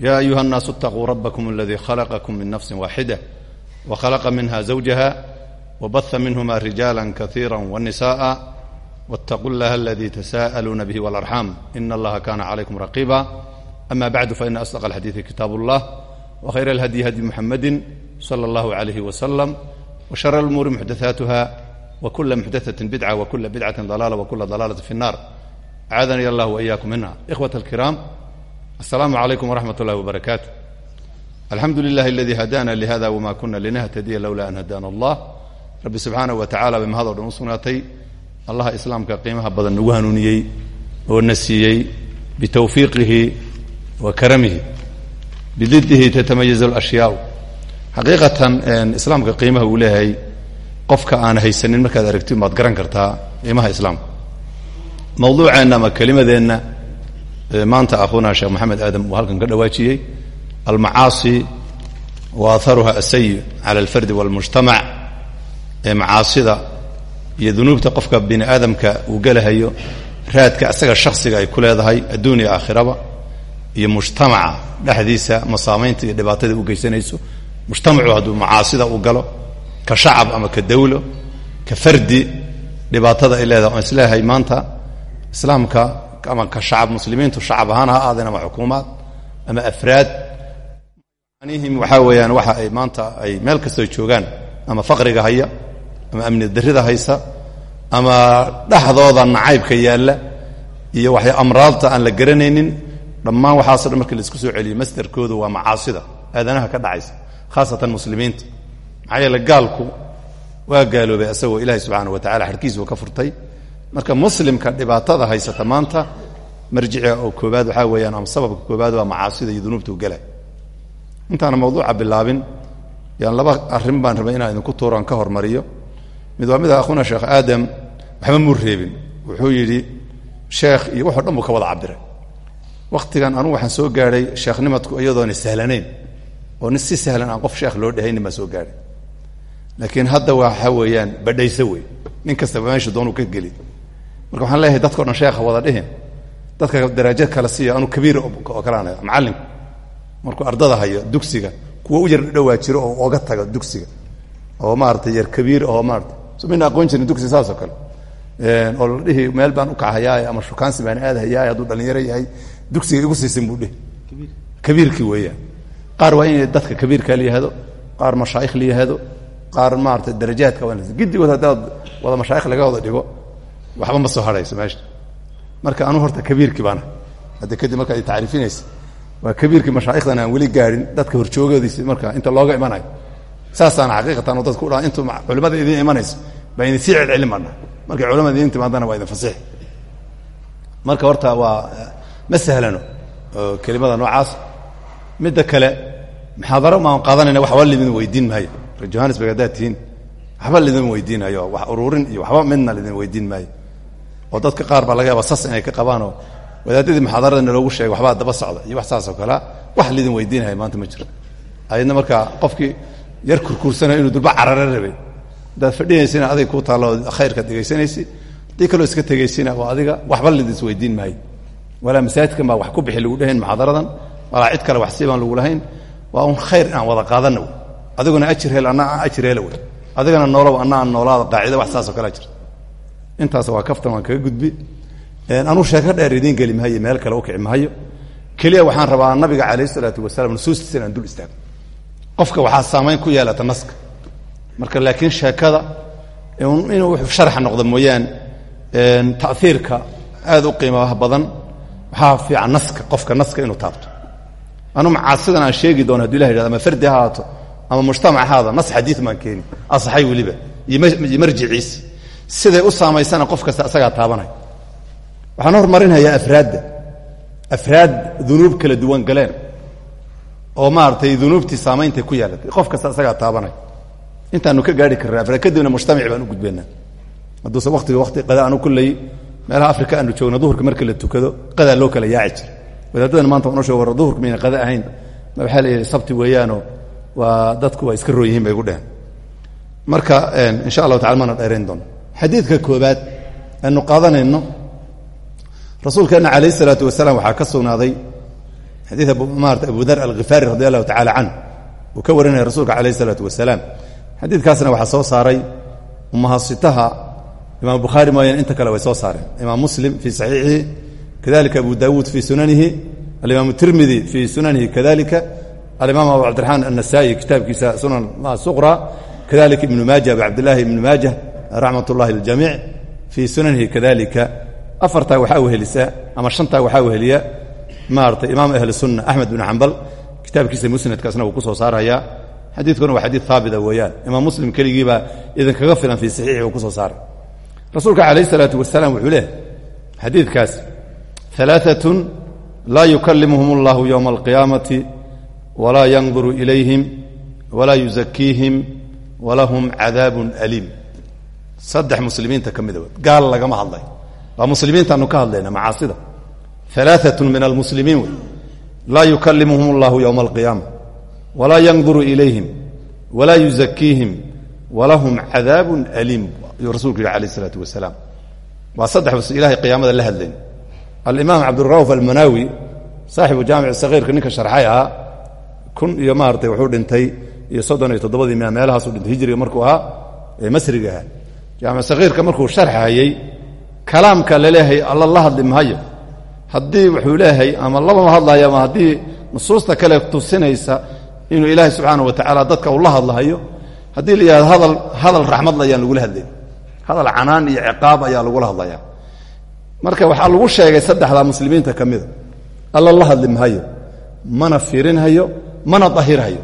يا أيها الناس اتقوا ربكم الذي خلقكم من نفس واحدة وخلق منها زوجها وبث منهما رجالا كثيرا والنساء واتقوا الله الذي تساءلون به والأرحام إن الله كان عليكم رقيبا أما بعد فإن أصدق الحديث كتاب الله وخير الهدي هدي محمد صلى الله عليه وسلم وشر الأمور محدثاتها وكل محدثة بدعة وكل بدعة ضلالة وكل ضلالة في النار أعاذني الله وإياكم منها إخوة الكرام السلام عليكم ورحمة الله وبركاته الحمد لله الذي هدانا لهذا وما كنا لنهتدي لولا أن هدانا الله رب سبحانه وتعالى بما هذا ودhan usugنaatay allaha iسلاaمka قيimaha badan nagu hanuuniyey oo na siiyey بتوفيiqihi وaكرمihi بضدihi تتميز الأشhyاء حaقيiqatan iسلاaمka قيimaha uu leeyahay qofka aan haysanin markaad aragti maad garan kartaa قيimaha maanta akhuna sheekh maxamed aadam uu halkan ka dhawaajiyey. Almacaasi wa aharuha asayi cala alfardi walmujtamac ee macaasida iyo dunuubta qofka bini aadamka uu gelahayo raadka asaga shaksiga ay ku leedahay adduun aakhiraba iyo mujtamaca dhexdiisa masaamaynta iyo dhibaatada u geysanayso. Mujtamacu hadduu macaasida u galo ka shacab ama ka dawlo ka fardi dhibaatada ay leedahay oon maanta islaamka ama ka shacab muslimiintu shacab ahaan ha aadeen ama xukuumaad ama afraad anihim waxaa weeyaan waxa ay maanta ay meel kastoo joogaan ama faqriga haya ama amni darrida haysa ama dhexdooda nacaybka yaalla iyo waxay amraadta aan la garanaynin dhammaan waxaaso dhan markii la isku soo celiyo masderkoodu waa macaasida aadanaha ka dhacaysa khaasatan muslimiinta maxaa yeele gaalku waa ka furtay marka muslimka dhibaatada haysata maanta marjica oo koobaad waxaa weeyaan ama sababka koobaad waa macaasida iyo dunuubta u gela intaana mawduuca bilaabin yaan laba arrin baan rabay inaan idinku tuuran ka hormariyo. Mid waa mida akhuna sheekh aadam waxba muu reebin. Wuxuu yidhi sheekh iyo waxoo dhan ka wada cabiray wakhtigan anugu waxaan soo gaadhay sheekhnimadku iyadoona sahlanayn. Oo nin si sahlan aan qof sheekh loo dhehaynin baan soo gaadhay. Laakiin hadda waxa weeyaan badhayso wey nin kastaba meesha doonuu ka geli marka waxaan leeyahay dadkao dhan sheekha wada dhihin dadka darajo kale siiya anu kabiir oo kalean macallimka markuu ardada hayo dugsiga kuwa u yar dhowaa jiro oo oga taga dugsiga. Oo maarata yar kabiir oo maarata so mina aqoon jirin dugsi saasoo kale. Oo la dhihi meel baan ukacahayaaye ama shukaansi baan aadahayaaye hadduu dhalinyaro yahay dugsiga igu siisin buu dhihi. Kabiirkii weeyaan. Qaar waa in dadka kabiirka la yihahdo qaar mashaayikh la yihahdo qaar maarata darajaadka giddigood haddaad wada mashaayikh laga wada dhigo waxba ma soo hadhayso meesha marka anuu horta kabiirkii baana. Hadda kadib markaad tacriifinaysa waa kabiirkii mashaayikhdan aan weli gaarin dadka horjoogoodiisi marka inta looga imanayo. Saasaana xaqiiqatan oo dadku udhaa intuu culimada idiin imanayso baa idin sii celcelin baana. Markay culamada idiin timaadana waa idin fasix. Marka horta waa ma sahlano kelimada noocaas. Midda kale muxaadaro maan qaadanayna waxba lidin weydiin maayo. Johannesburg haddaad tihiin waxba lidin weydiinayo wax ururin iyo waxba midna lidin weydiin maayo oo dadka qaar baa laga yaaba sas inay ka qabaanoo wadaadadii muxaadarada naloogu sheegay waxbaa daba socda iyo wax saasoo kalea wax lidin weydiinaya maanta ma jiro ayadna marka qofkii yar kurkuursanayo inuu durba carare rabay. Haddaad fadhinaysina adig kuu taallo khayrka dhegaysanaysi haddii kaloo iska tegaysina oo adiga waxba lidis weydiin maayo walaa masaajidkan baa wax ku bixi lagu dhahayn muxaadaradan walaa cid kale wax sii baan lagu lahayn waa un khayr inaan wada qaadana adiguna ajir hel anna ajir hela adigana noolow anna noolaada qaacida wax saasoo kalea jirta intaas waa kaftan waan kaga gudbi. Anuu sheeko dheer idiin geli mahayo meel kale u kici mahayo keliya waxaan rabaa nabiga calayh isalaatu wasalaam nusuustiisa inaan dul istaago. Qofka waxaa saamayn ku yeelata naska. Marka laakiin sheekada inuu sharxa noqdo mooyaan taiirka aad u qiimaha badan waxaa fiican naska qofka naska inuu taabto. Anu macaasidan aan sheegi doono haduu ilah yhahdo ama fardi ha haato ama mujtamac haada nas xadiid maan keeni asaxay weliba iyo marjiciisi siday u saamaysana qof kasta asagaa taabanay waxaan hormarinhayaa afraadda afraad. Dunuub kala duwan galeen. Oo maaragtay dunuubtii saameyntay ku yeelatay qof kasta isagaa taabanay intaanu ka gaari karraa afra kadibna mujtamaci baan u gudbaynaa hadduuse waktiga wakti qada anu kulley meelaha afrika aanu joogno duhurka marka la tukado qadaa loo kala yaaci jira wadaadadan maanta wanoo sheeg war duhurka mayna qada ahayn. Waxaa la yidhi sabti weeyaano waa dadku waa iska roon yihiin bay gu dheheen marka insha allahu tacala maana dheerayn doono xadiidka koobaad aynu qaadanayno. Rasuulkeenna calayh isalaatu wasalaam waxaa ka sugnaaday xadiid maarata abu dar alkhifaari radi allahu tacala canh uu ka warinaya rasuulka calayh isalaatu wasalaam. Xadiidkaasna waxaa soo saaray umahasitaha imaam bukhaari mooyaane inta kale way soo saareen. Imaam muslim fii saxiixihi kadalika abu dawuud fii sunanihi alimaam tirmidi fii sunanihi kadalika alimaam abu cabdiraxmaan annasaai kitaabkiisa sunan suqra kadalika ibnu maaja abu cabdillahi ibnu maaja raxmat ullahi ljamiic fii sunanihi kadalika afartaa waxaa wehelisa ama shantaa waxaa weheliya maaratay imaam ahli sunna axmed bin xambal kitaabkiisa musnadkaasna wuu ku soo saaraya. Xadiidkuna waa xadiid haabita weeyaan. Imaam muslim keligiibaa idinkaga filan fii saxiixi uu ku soo saaray. Rasuulka calayh isalaatu wasalaam wuxuu leehay xadiidkaas alaaatun laa yukallimuhum allahu yowma alqiyaamati walaa yanduru ilayhim walaa yuzakiihim walahum cadaabun aliim saddex muslimiinta ka mida gaal lagama hadlay. Waa muslimiintaanu ka hadlayna macaasida. Alaaatun min almuslimiin wey laa yukallimuhum allahu yowma alqiyaama. Walaa yanduru ilayhim. Walaa yuzakiihim walahum cadaabun aliim. Ayuu rasulku yihi alayh isalaatu wasalaam. Waa saddex ilahay qiyaamada la hadlayn. Alimaam cabdirauf almanaawi saaxibu jaamic sahiirka ninka sharxay ahaa kun iyo maaratay wuxuu dhintay iyo soddon iyo toddobadii meelahaasu dhintay hijriga jaamic sahiirka markuu sharxahayey kalaamka la leeyahay alla la hadli mahayo haddii wuxuu leeyahay ama labama hadlayo ama haddii nusuusta kale tusinaysa inuu ilaahay subxaana wa tacaala dadka uu la hadlahayo haddii la yihahdo hadal hadal raxmadla ayaan lagula hadlayn hadal canaan iyo ciqaab ayaa lagula hadlaya. Marka waxaa lagu sheegay saddexdaa muslimiinta ka mida alla la hadli mahayo mana fiirinhayo mana dahirhayo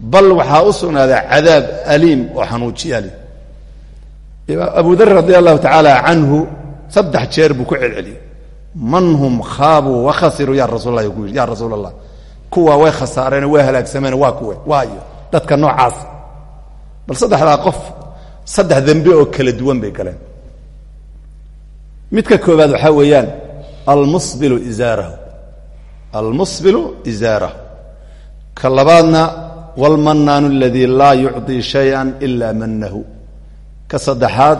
bal waxaa u sugnaaday cadaab aliim oo xanuujiyaali abu dar radi allahu tacaala canhu saddex jeer buu ku celceliyey man hum khaabuu wakhasiruu ya rasuulla ku yidhi ya rasuul allah kuwa way khasaareen way halaagsameen waa kuwe waayo dadka noocaas bal saddexdaa qof saddex dembe oo kala duwan bay galeen midka koobaad waxaa weeyaan almusbilu izaarahu almusbilu izaarahu ka labaadna wاlmanaanu اladii laa yucطii shayئa ila manahu ka saddexaad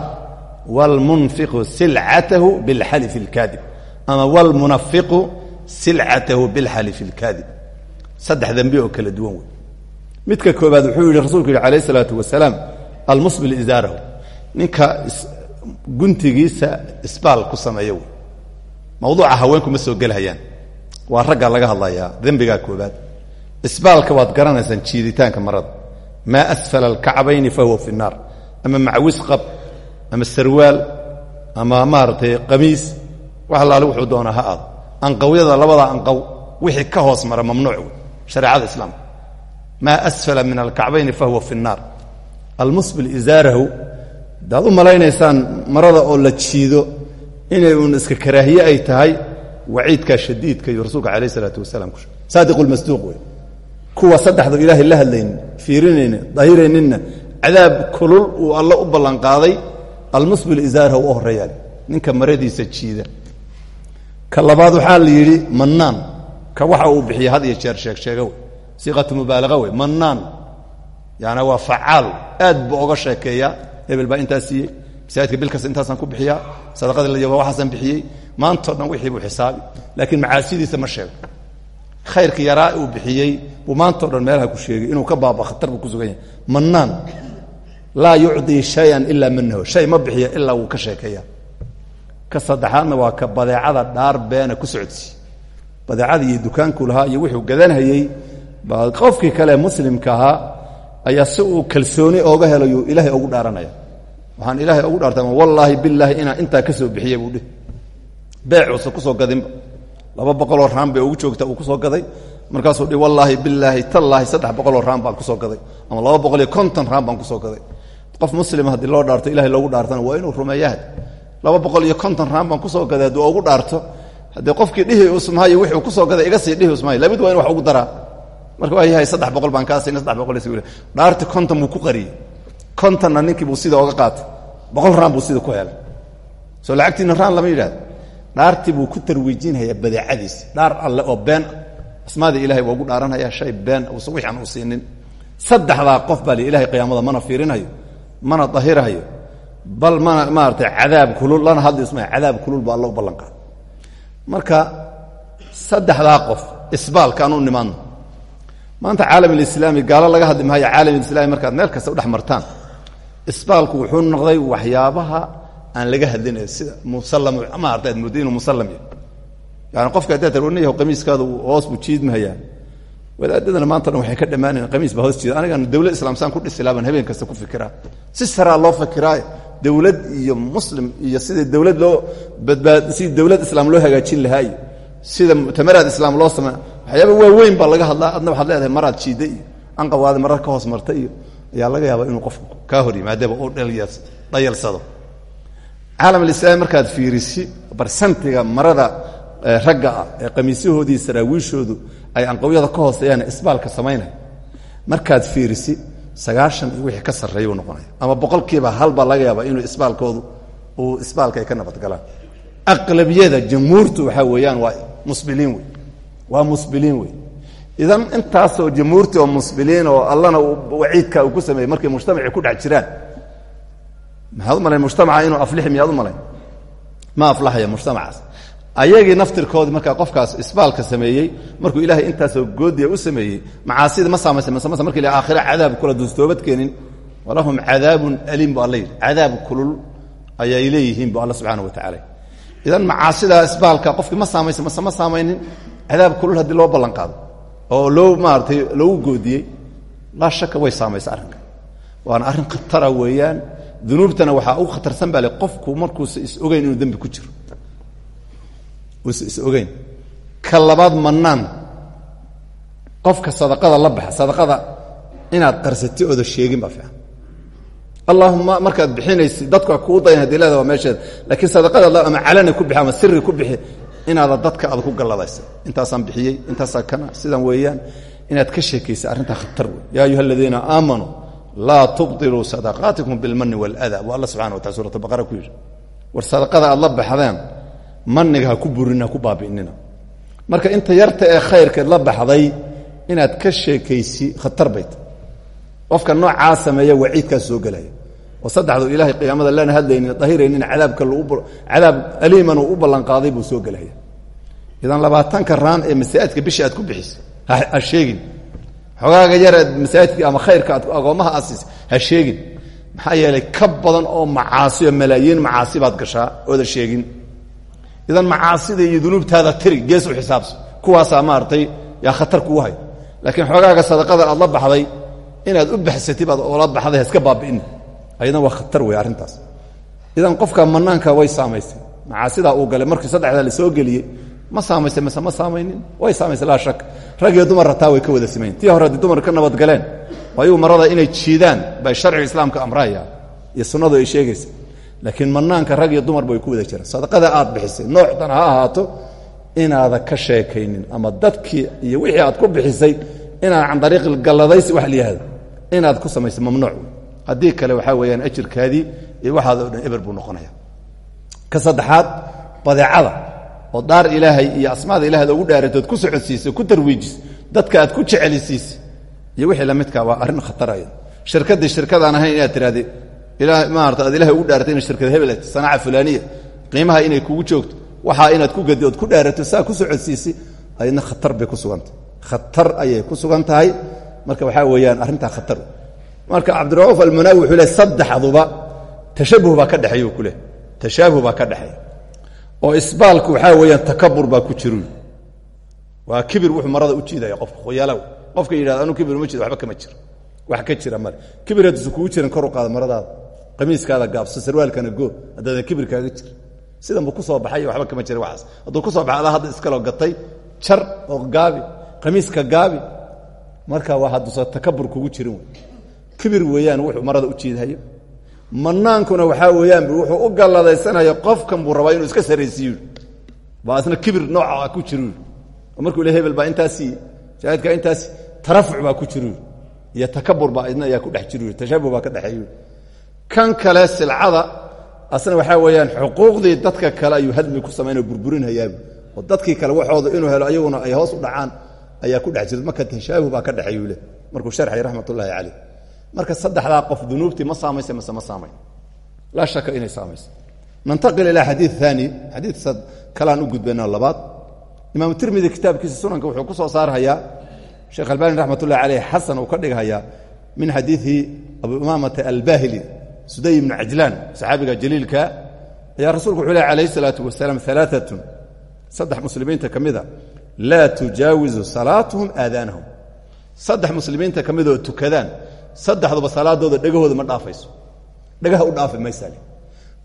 wاlmunfiqu silcatahu biاlxalif اlkaadib ama wاlmunafiqu silcatahu biاlxalif اlkaadib saddex dembe oo kala duwan wey midka koobaad wuxuu yihi rasulku yihi alayh الsalaatu wasalaam almusbil izaarahu ninka guntigiisa isbaal ku sameeya wey mawduuca haweenku ma soo gelhayaan waa raggaa laga hadlayaa dembigaa koobaad isbaalka waad garanaysaan jiiditaanka marada maa asfala alkacbayni fahuwa fi الnaar ama macwis qab ama sarwaal ama maaragtay qamiis wax allaale wuxuu doonaa ha aado. Anqawyada labada anqaw wixii ka hoos mara mamnuuc wey shareecada islaamka asfala min alkacbayni fahuwa fi الnaar almusbil izaarahu daad u malaynaysaan marada oo la jiido inay uun iska karaahiye ay tahay waciidkaa shadiidka iyo rasuulka alayh isalaatu wasalaam ku saadiqu lmasduuq kuwa saddexda ilaahay la hadlaynin fiirinayna dahirayninna cadaab kulul uu alla u ballanqaaday almusbil izaarahu u horeeyaan ninka maradiisa jiida. Ka labaad la yidhi mannaan. Ka waxa uu bixiya had iyo jeer sheeg sheega wey siiqatu mubaalaga wey mannaan. Yaani waa facaal aad buu oga sheekeeyaa. Hebel baa intaas siiyey. Masaajidka bilkas intaasaan ku bixiyaa. Sadaqadii la yaba waxaasaan bixiyey. Maantao dhan wixii buu xisaabi. Laakiin macaasidiisa ma sheego khayrka yaraa uu bixiyey buu maantao dhan meelaha ku sheegay. Inuu ka baaba khatar ku sugan yahay. Mannaan laa yucdii shayan ilaa manahu shay ma bixiya ilaa wuu ka sheekeeya ka saddexaadna waa ka badeecada dhaar beena ku socodsiiye badeecada iyo lahaa iyo wuxuu gadanhayey baa qofkii kale muslimka ahaa ayaa si uu kalsooni ooga helayu ilaahay ugu dhaaranaya. Waxaan ilaahay ugu dhaartay wallaahi bilaahi inaan intaa ka soo bixiya buu dhih beecuusa ku soo gadinba laba boqoloo raan bay ugu joogta uu ku soo gaday. Markaasuu dhi wallaahi bilaahi tallaahi saddex boqoloo raan baan ku soo gaday. Ama laba boqol iyo konton raan baan ku soo gaday qof muslima haddii loo dhaarto ilahay loogu dhaartana waa inuu rumeeyaha laba boqol iyo konton raan baan ku soo gaday hadduu ugu dhaarto. Haddii qofkii dhihi usmahayo wixuu ku soo gaday iga sii dhihi usmahayo labid waa in wax ugu daraa. Marka waa yahay saddex boqol baan kaa sayna saddex boqol dhaarti konton buu ku qariyey. Kontonna ninkii buu sida oga qaatay. Boqol raan buu sida ku helay. Soo lacagtiina raan lama yidhahdo dhaartii buu ku tarwiijinhayaa badeecadiisi dhaar alle oo been asmaadii ilahay waa ugu dhaaranhayaa shay been uusan wixi u siinin. Saddexdaa qof baa li ilahay qiyaamada mana fiirinhayo mana dahirhayo bal mana maaratay cadaab kulul lana hadli isma cadaab kulul baa alla u ballan qaada marka saddexdaa qof isbaalkaan u nimaadno maanta caalam alislaami gaalo laga hadli maayo caalam alislami markaad meel kasta u dhex martaan isbaalku wuxuu noqday waxyaabaha aan laga hadlinayo sida musallam maarata ad moodda yani qofka haddaad tarwana yaho qamiiskaadu hoos buu jiidmahayaa wadaadadana maanta dhan waxay ka dhammaanayan qamiis baa hoos jiida anigan dawlad islamsaan ku dhisi laabaan habeen kasta ku fikiraa si saraa loo fikiraayo dawlad iyo muslim iyo sida dawlad loo badbaad sidii dawlad islaam loo hagaajin lahaa iyo sida muctamaraad islaam loo samey waxyaaba waaweyn baa laga hadlaa. Adna waxaad leedahay maraad jiida iyo anqawaadi marar ka hoos marta ayaa laga yaabaa inuu qofku kaa hor yimaadaba u dhayalsado. Caalam alislaami markaad fiirisi barsantiga marada ragga ah ee qamiisyahoodii saraawiishoodu ay anqawyada ka hooseeyaan isbaalka samaynaya markaad fiirisi sagaashan iyo wixii ka sarreeya u noqonaya. Ama boqolkiiba hal baa laga yaabaa inuu isbaalkoodu uu isbaalka ay ka nabadgalaan aqlabiyada jamhuurtu waxaa weeyaan waa musbiliin wey waa musbiliin wey idan intaasoo jamhuurti oo musbiliin oo allana waciidka uu ku sameeyey markay mujtamacii ku dhex jiraan maxaad u malayn inuu aflixi miyaad u ma aflaxaya mujtamacaas ayagii naftirkoodii markaa qofkaas isbaalka sameeyey markuu ilaahay intaasoo goodiya u sameeyey macaasida ma saamaysa mase markii la aakhira cadaab kula duustoobad keenin walahum cadaabun aliim bu cadaab kulul ayay leeyihiin bu alla subxaana wa tacala idan macaasida isbaalka qofkii ma saamaysa ma saamaynin cadaab kulul haddii loo ballan qaado oo loo maaratay loogu goodiyey laa shaka way saamaysa arrinka waana arrin khatara weeyaan dunuubtana waxaa ugu khatarsan baa qofku markuusa is ogeyn inuu dembi ku jiro uusa is ogeyn. Ka mannaan qofka sadaqada la baxa sadaqada inaad qarsati ooda sheegin baa fiican. Allahuma markaad bixinaysi dadku kuu dayan haddii leeda waa laakiin sadaqada ama calani ku bixi ama ku bixi inaada dadka aad ku galladaysa intaasaan bixiyey intaasaa kana sidan weeyaan. Inaad ka sheekaysa arrintaa khatar wey yaa ayuha aladiina aamanuu laa tubdiluu sadaqaatikum bilmani wاlada bu alla subxana wa taala suurat baqara ku yidhi war sadaqada aad baxdeen maniga ha ku burinina ha ku baabi'inina marka inta yarta ee khayrkeed la baxday inaad ka sheekaysi khatar bayta qofka noocaa sameeya waciidkaas soo gelaya. Oo saddexdu ilaahay qiyaamada lana hadlaynin dahiraynin cadaabka cadaab aliiman uu u ballanqaaday buu soo gelaya. Idan labaatanka raan ee masaajidka bishii aad ku bixisa ha sheegin. Xogaaga yareed masaajidka ama khayrka aad agoommaha aasiisa ha sheegin. Maxaa ka badan oo macaasiyo malaayiin macaasi gashaa ooda sheegin idan macaasida iyo dunuubtaada tiri gees u xisaabso kuwaasaa maaragtay yaa khatar kugu hay. Laakiin xoogaaga sadaqada aad la baxday inaad u baxsatid aad oola baxday ha iska baabi'in. Ayadna waa khatar wey arrintaas. Idan qofka manaanka way saamaysay macaasidaa uu galay markii saddexdaa la soo geliyey ma saamaysay ma saamaynin way saamaysay laa shak. Rag iyo dumar rataa way ka wada simayn. Tii hore dumar ka nabadgaleen ayuu marada inay jiidaan bay sharciga islaamka amraya. Iyo sunnadu ay sheegaysa laakiin manaanka rag iyo dumarba way ku wada jiraan sadaqada aad bixisay. Noocdan ha ahaato inaada ka sheekaynin ama dadkii iyo wixii aad ku bixisay inaad can dariiqi galladaysi wax layihahdo inaad ku samayso mamnuuc. Haddii kale waxaa weeyaan ajirkaadii iyo waxaada o dhan eber buu noqonaya ka saddexaad badeecada oo daar ilaahay iyo asmaada ilahay ugu dhaaratood ku socodsiisay ku tarwiijis dadka aad ku jecelisiisay iyo wixii lamidka waa arrin khataraya shirkaddii shirkadaan ahayn inaad tirahdee maarata aad ilahay ugu dhaaratay ina shirkad hebel sanaaca fulaniya qiimaha inay kugu joogto waxaa inaad ku gadi ood ku dhaarato saa ku socodsiisay ayadna khatar bay ku sugantah khatar ayay ku sugan tahay marka waxaa weeyaan arrintaa khatar. Marka cabdirauuf almunaawi wuxuu le saddexduba tashabuh baa ka dhexeeya u ku leh tashaabuh baa ka dhexeeya. Oo isbaalku waxaa weeyaan takabur baa ku jiru. Waa kibir wuxuu marada u jiidaya qofka khoyaalow qofka yidhahda anuu kibir uma jeedo waxba kama jiro. Wax ka jira male. Kibir hadduusan kugu jiran kor u qaada maradaada qamiiskaada gaabso sarwaalkana goo haddaadan kibir kaaga jir sidan buu ku soo baxay waxba kama jira waxaas. Hadduu ku soo baxay adaa hadda iskaloo gatay jar oo gaabi qamiiska gaabi. Marka waa hadduusan takabur kugu jirin kibir weeyaan wuxuu marada u jiidhayo. Manaankuna waxaa weeyaan wuxuu u galladaysanaya qofkan buu rabaa inuu iska saraysiiyo. Baa isna kibir nooca ku jiro oo markuu le hebel baa intaas siiye shaahidka intaas tarafuc baa ku jiru. Iyo takabur baa idna ayaa ku dhex jiru. Tashabuh baa ka dhexeeyu kan kale silcada asna waxaa weeyaan xuquuqdii dadka kale ayuu hadmi ku samaynao burburinhayaa oo dadkii kale waxooda inuu helo ayaguna ay hoos u dhacaan ayaa ku dhex jirta marka tashaabuh baa ka dhexeeyuu leh markuu sharxay raxmatullaahi caleyh marka saddexdaa qof dunuubtii ma saamaysa ma saamayn. Laa shaka inay saamayso nantaqil ilaa xadii aani xadii kalaan u gudbayna labaad. Imaamu tirmidi kitaabkiisa sunanka wuxuu ku soo saarhayaa sheekh albani raxmat ullahi caleyh xasan uu ka dhighayaa min xadiii abu imaamata albahili suday ibnu cajlaan saxaabiga jaliilka ayaa rasuulku wuxuu leh alayh salaatu wasalaam alaaatun saddex muslimiinta ka mida laa tujaawizu salaatuhum aadaanahum. Saddex muslimiinta ka mida oo tukadaan. Saddexduba salaadooda dhegahooda ma dhaafayso. Dhagaha u dhaafi maysaa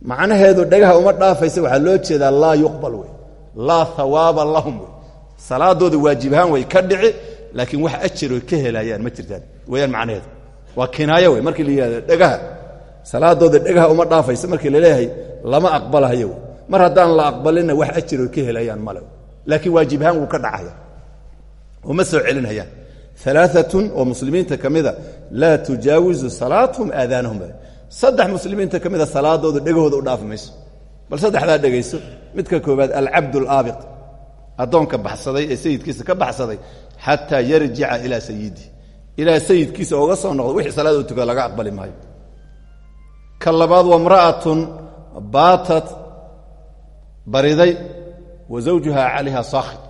macnaheedu dhagaha uma dhaafaysa waxaa loo jeedaa laa yuqbal wey. Laa hawaaba lahum wey. Salaadooda waajibahaan way ka dhici laakiin wax ajiroy ka helayaan ma jirtaan. Weyaan macnaheedu. Waa kinaayo wey salaadooda dhagaha uma dhaafaysa markii la leeyahay lama aqbalahayo. Wey mar haddaan la aqbalinna wax ajiroy ka helayaan male laakiin waajibahaan wuu ka dhacaya. Uma soo celinhayaan. Alaaatun oo muslimiinta ka mida laa tujaawizu salaatuhum aadaanahum saddex muslimiinta ka mida salaadooda dhegahooda u dhaafi mayso. Bal saddexdaa dhegayso midka koobaad alcabd alaabiq addoonka baxsaday ee sayidkiisa ka baxsaday xataa yarjica ilaa sayidi. Ilaa sayidkiisa oga soo noqdo wixii salaada u tukada ka labaad waa mra'atun baatat bariday wa zawjuha calayha saakhid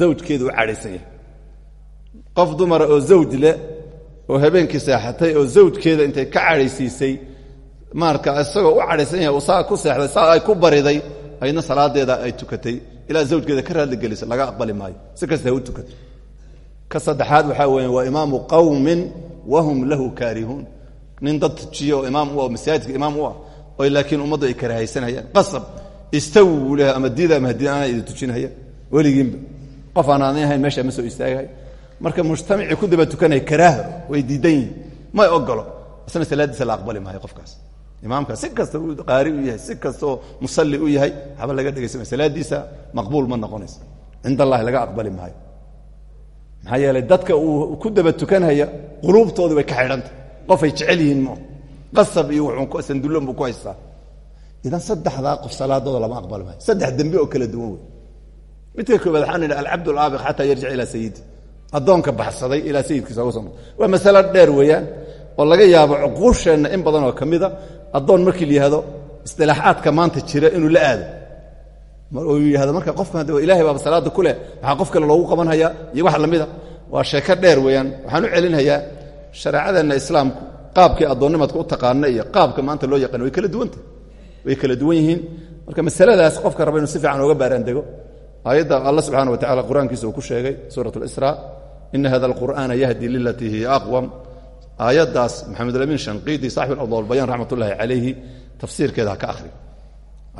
zawjkeedu u cadhaysan yahay qof dumara oo zawj leh oo habeenkii seexatay oo zawjkeeda intay ka cadhaysiisay maarka isagoo u cadhaysan yahay saa ku seexday saa ay ku bariday aydna salaadeeda ay tukatay. Ilaa zawjkeeda ka raadli gelisa laga aqbali maayo. Si kasta ha u tukatay. Ka saddexaad waxaa nin dad tujiyo imaam u ah masaajidka imaam u ah oo laakiin ummaddu ay karahaysanayaan qasab istawi buu leehay ama diida ama haddii aanay idin qof aan ahayn meesha ma soo istaagahay marka mujtamacii ku daba tukanaya karaaha way diidan yihiin may ogolo isna salaaddiisa la aqbali maayo qofkaas. Imaamka si kasta uu qaari u yahay si kastaoo musalli u yahay waxba laga dhegaysamay salaaddiisa maqbuul ma noqonayso cind allahi laga aqbali maayo. Maxaa dadka uu ku daba tukanhaya quluubtoodii way ka xidhanta qofay jecel yihiin mo? Qasab iyo wuxuu sandullon buu ku haystaa. Idan saddexdaa qof salaadooda lama aqbali maayo saddex dembi oo kala duwan wey midka koobaad waxaan idhi alcabd alaabiq xataa yarjic ilaa sayidi addoonka baxsaday ilaa sayidkiisa noqdo waa masalo dheer weeyaan oo laga yaabo cuquusheenna in badan oo ka mida addoon markii la yihahdo maanta jira inuu la aado. Uu yihahdo marka qofka ilahay baaba salaada ku leh waxaa qof kale iyo wax lamida waa sheeko dheer weeyaan waxaan u celinhayaa shareecadeenna islaamku qaabkii addoonnimadka u taqaana iyo qaabka maanta loo yaqaan way kala duwanta way kala duwan yihiin. Marka masaladaas qofka raba inuu si fiican ooga baaraandego aayadda alla subxaana wa tacala qur'aankiisa uu ku sheegay suurat اlisra ina hada alqur'aana yahdi lilatii hiya aqwam. Aayaddaas maxamed alamin shanqiidi saaxib alawdalbayaan raxmat ullaahi calayhi tafsiirkeeda ha ka akhri.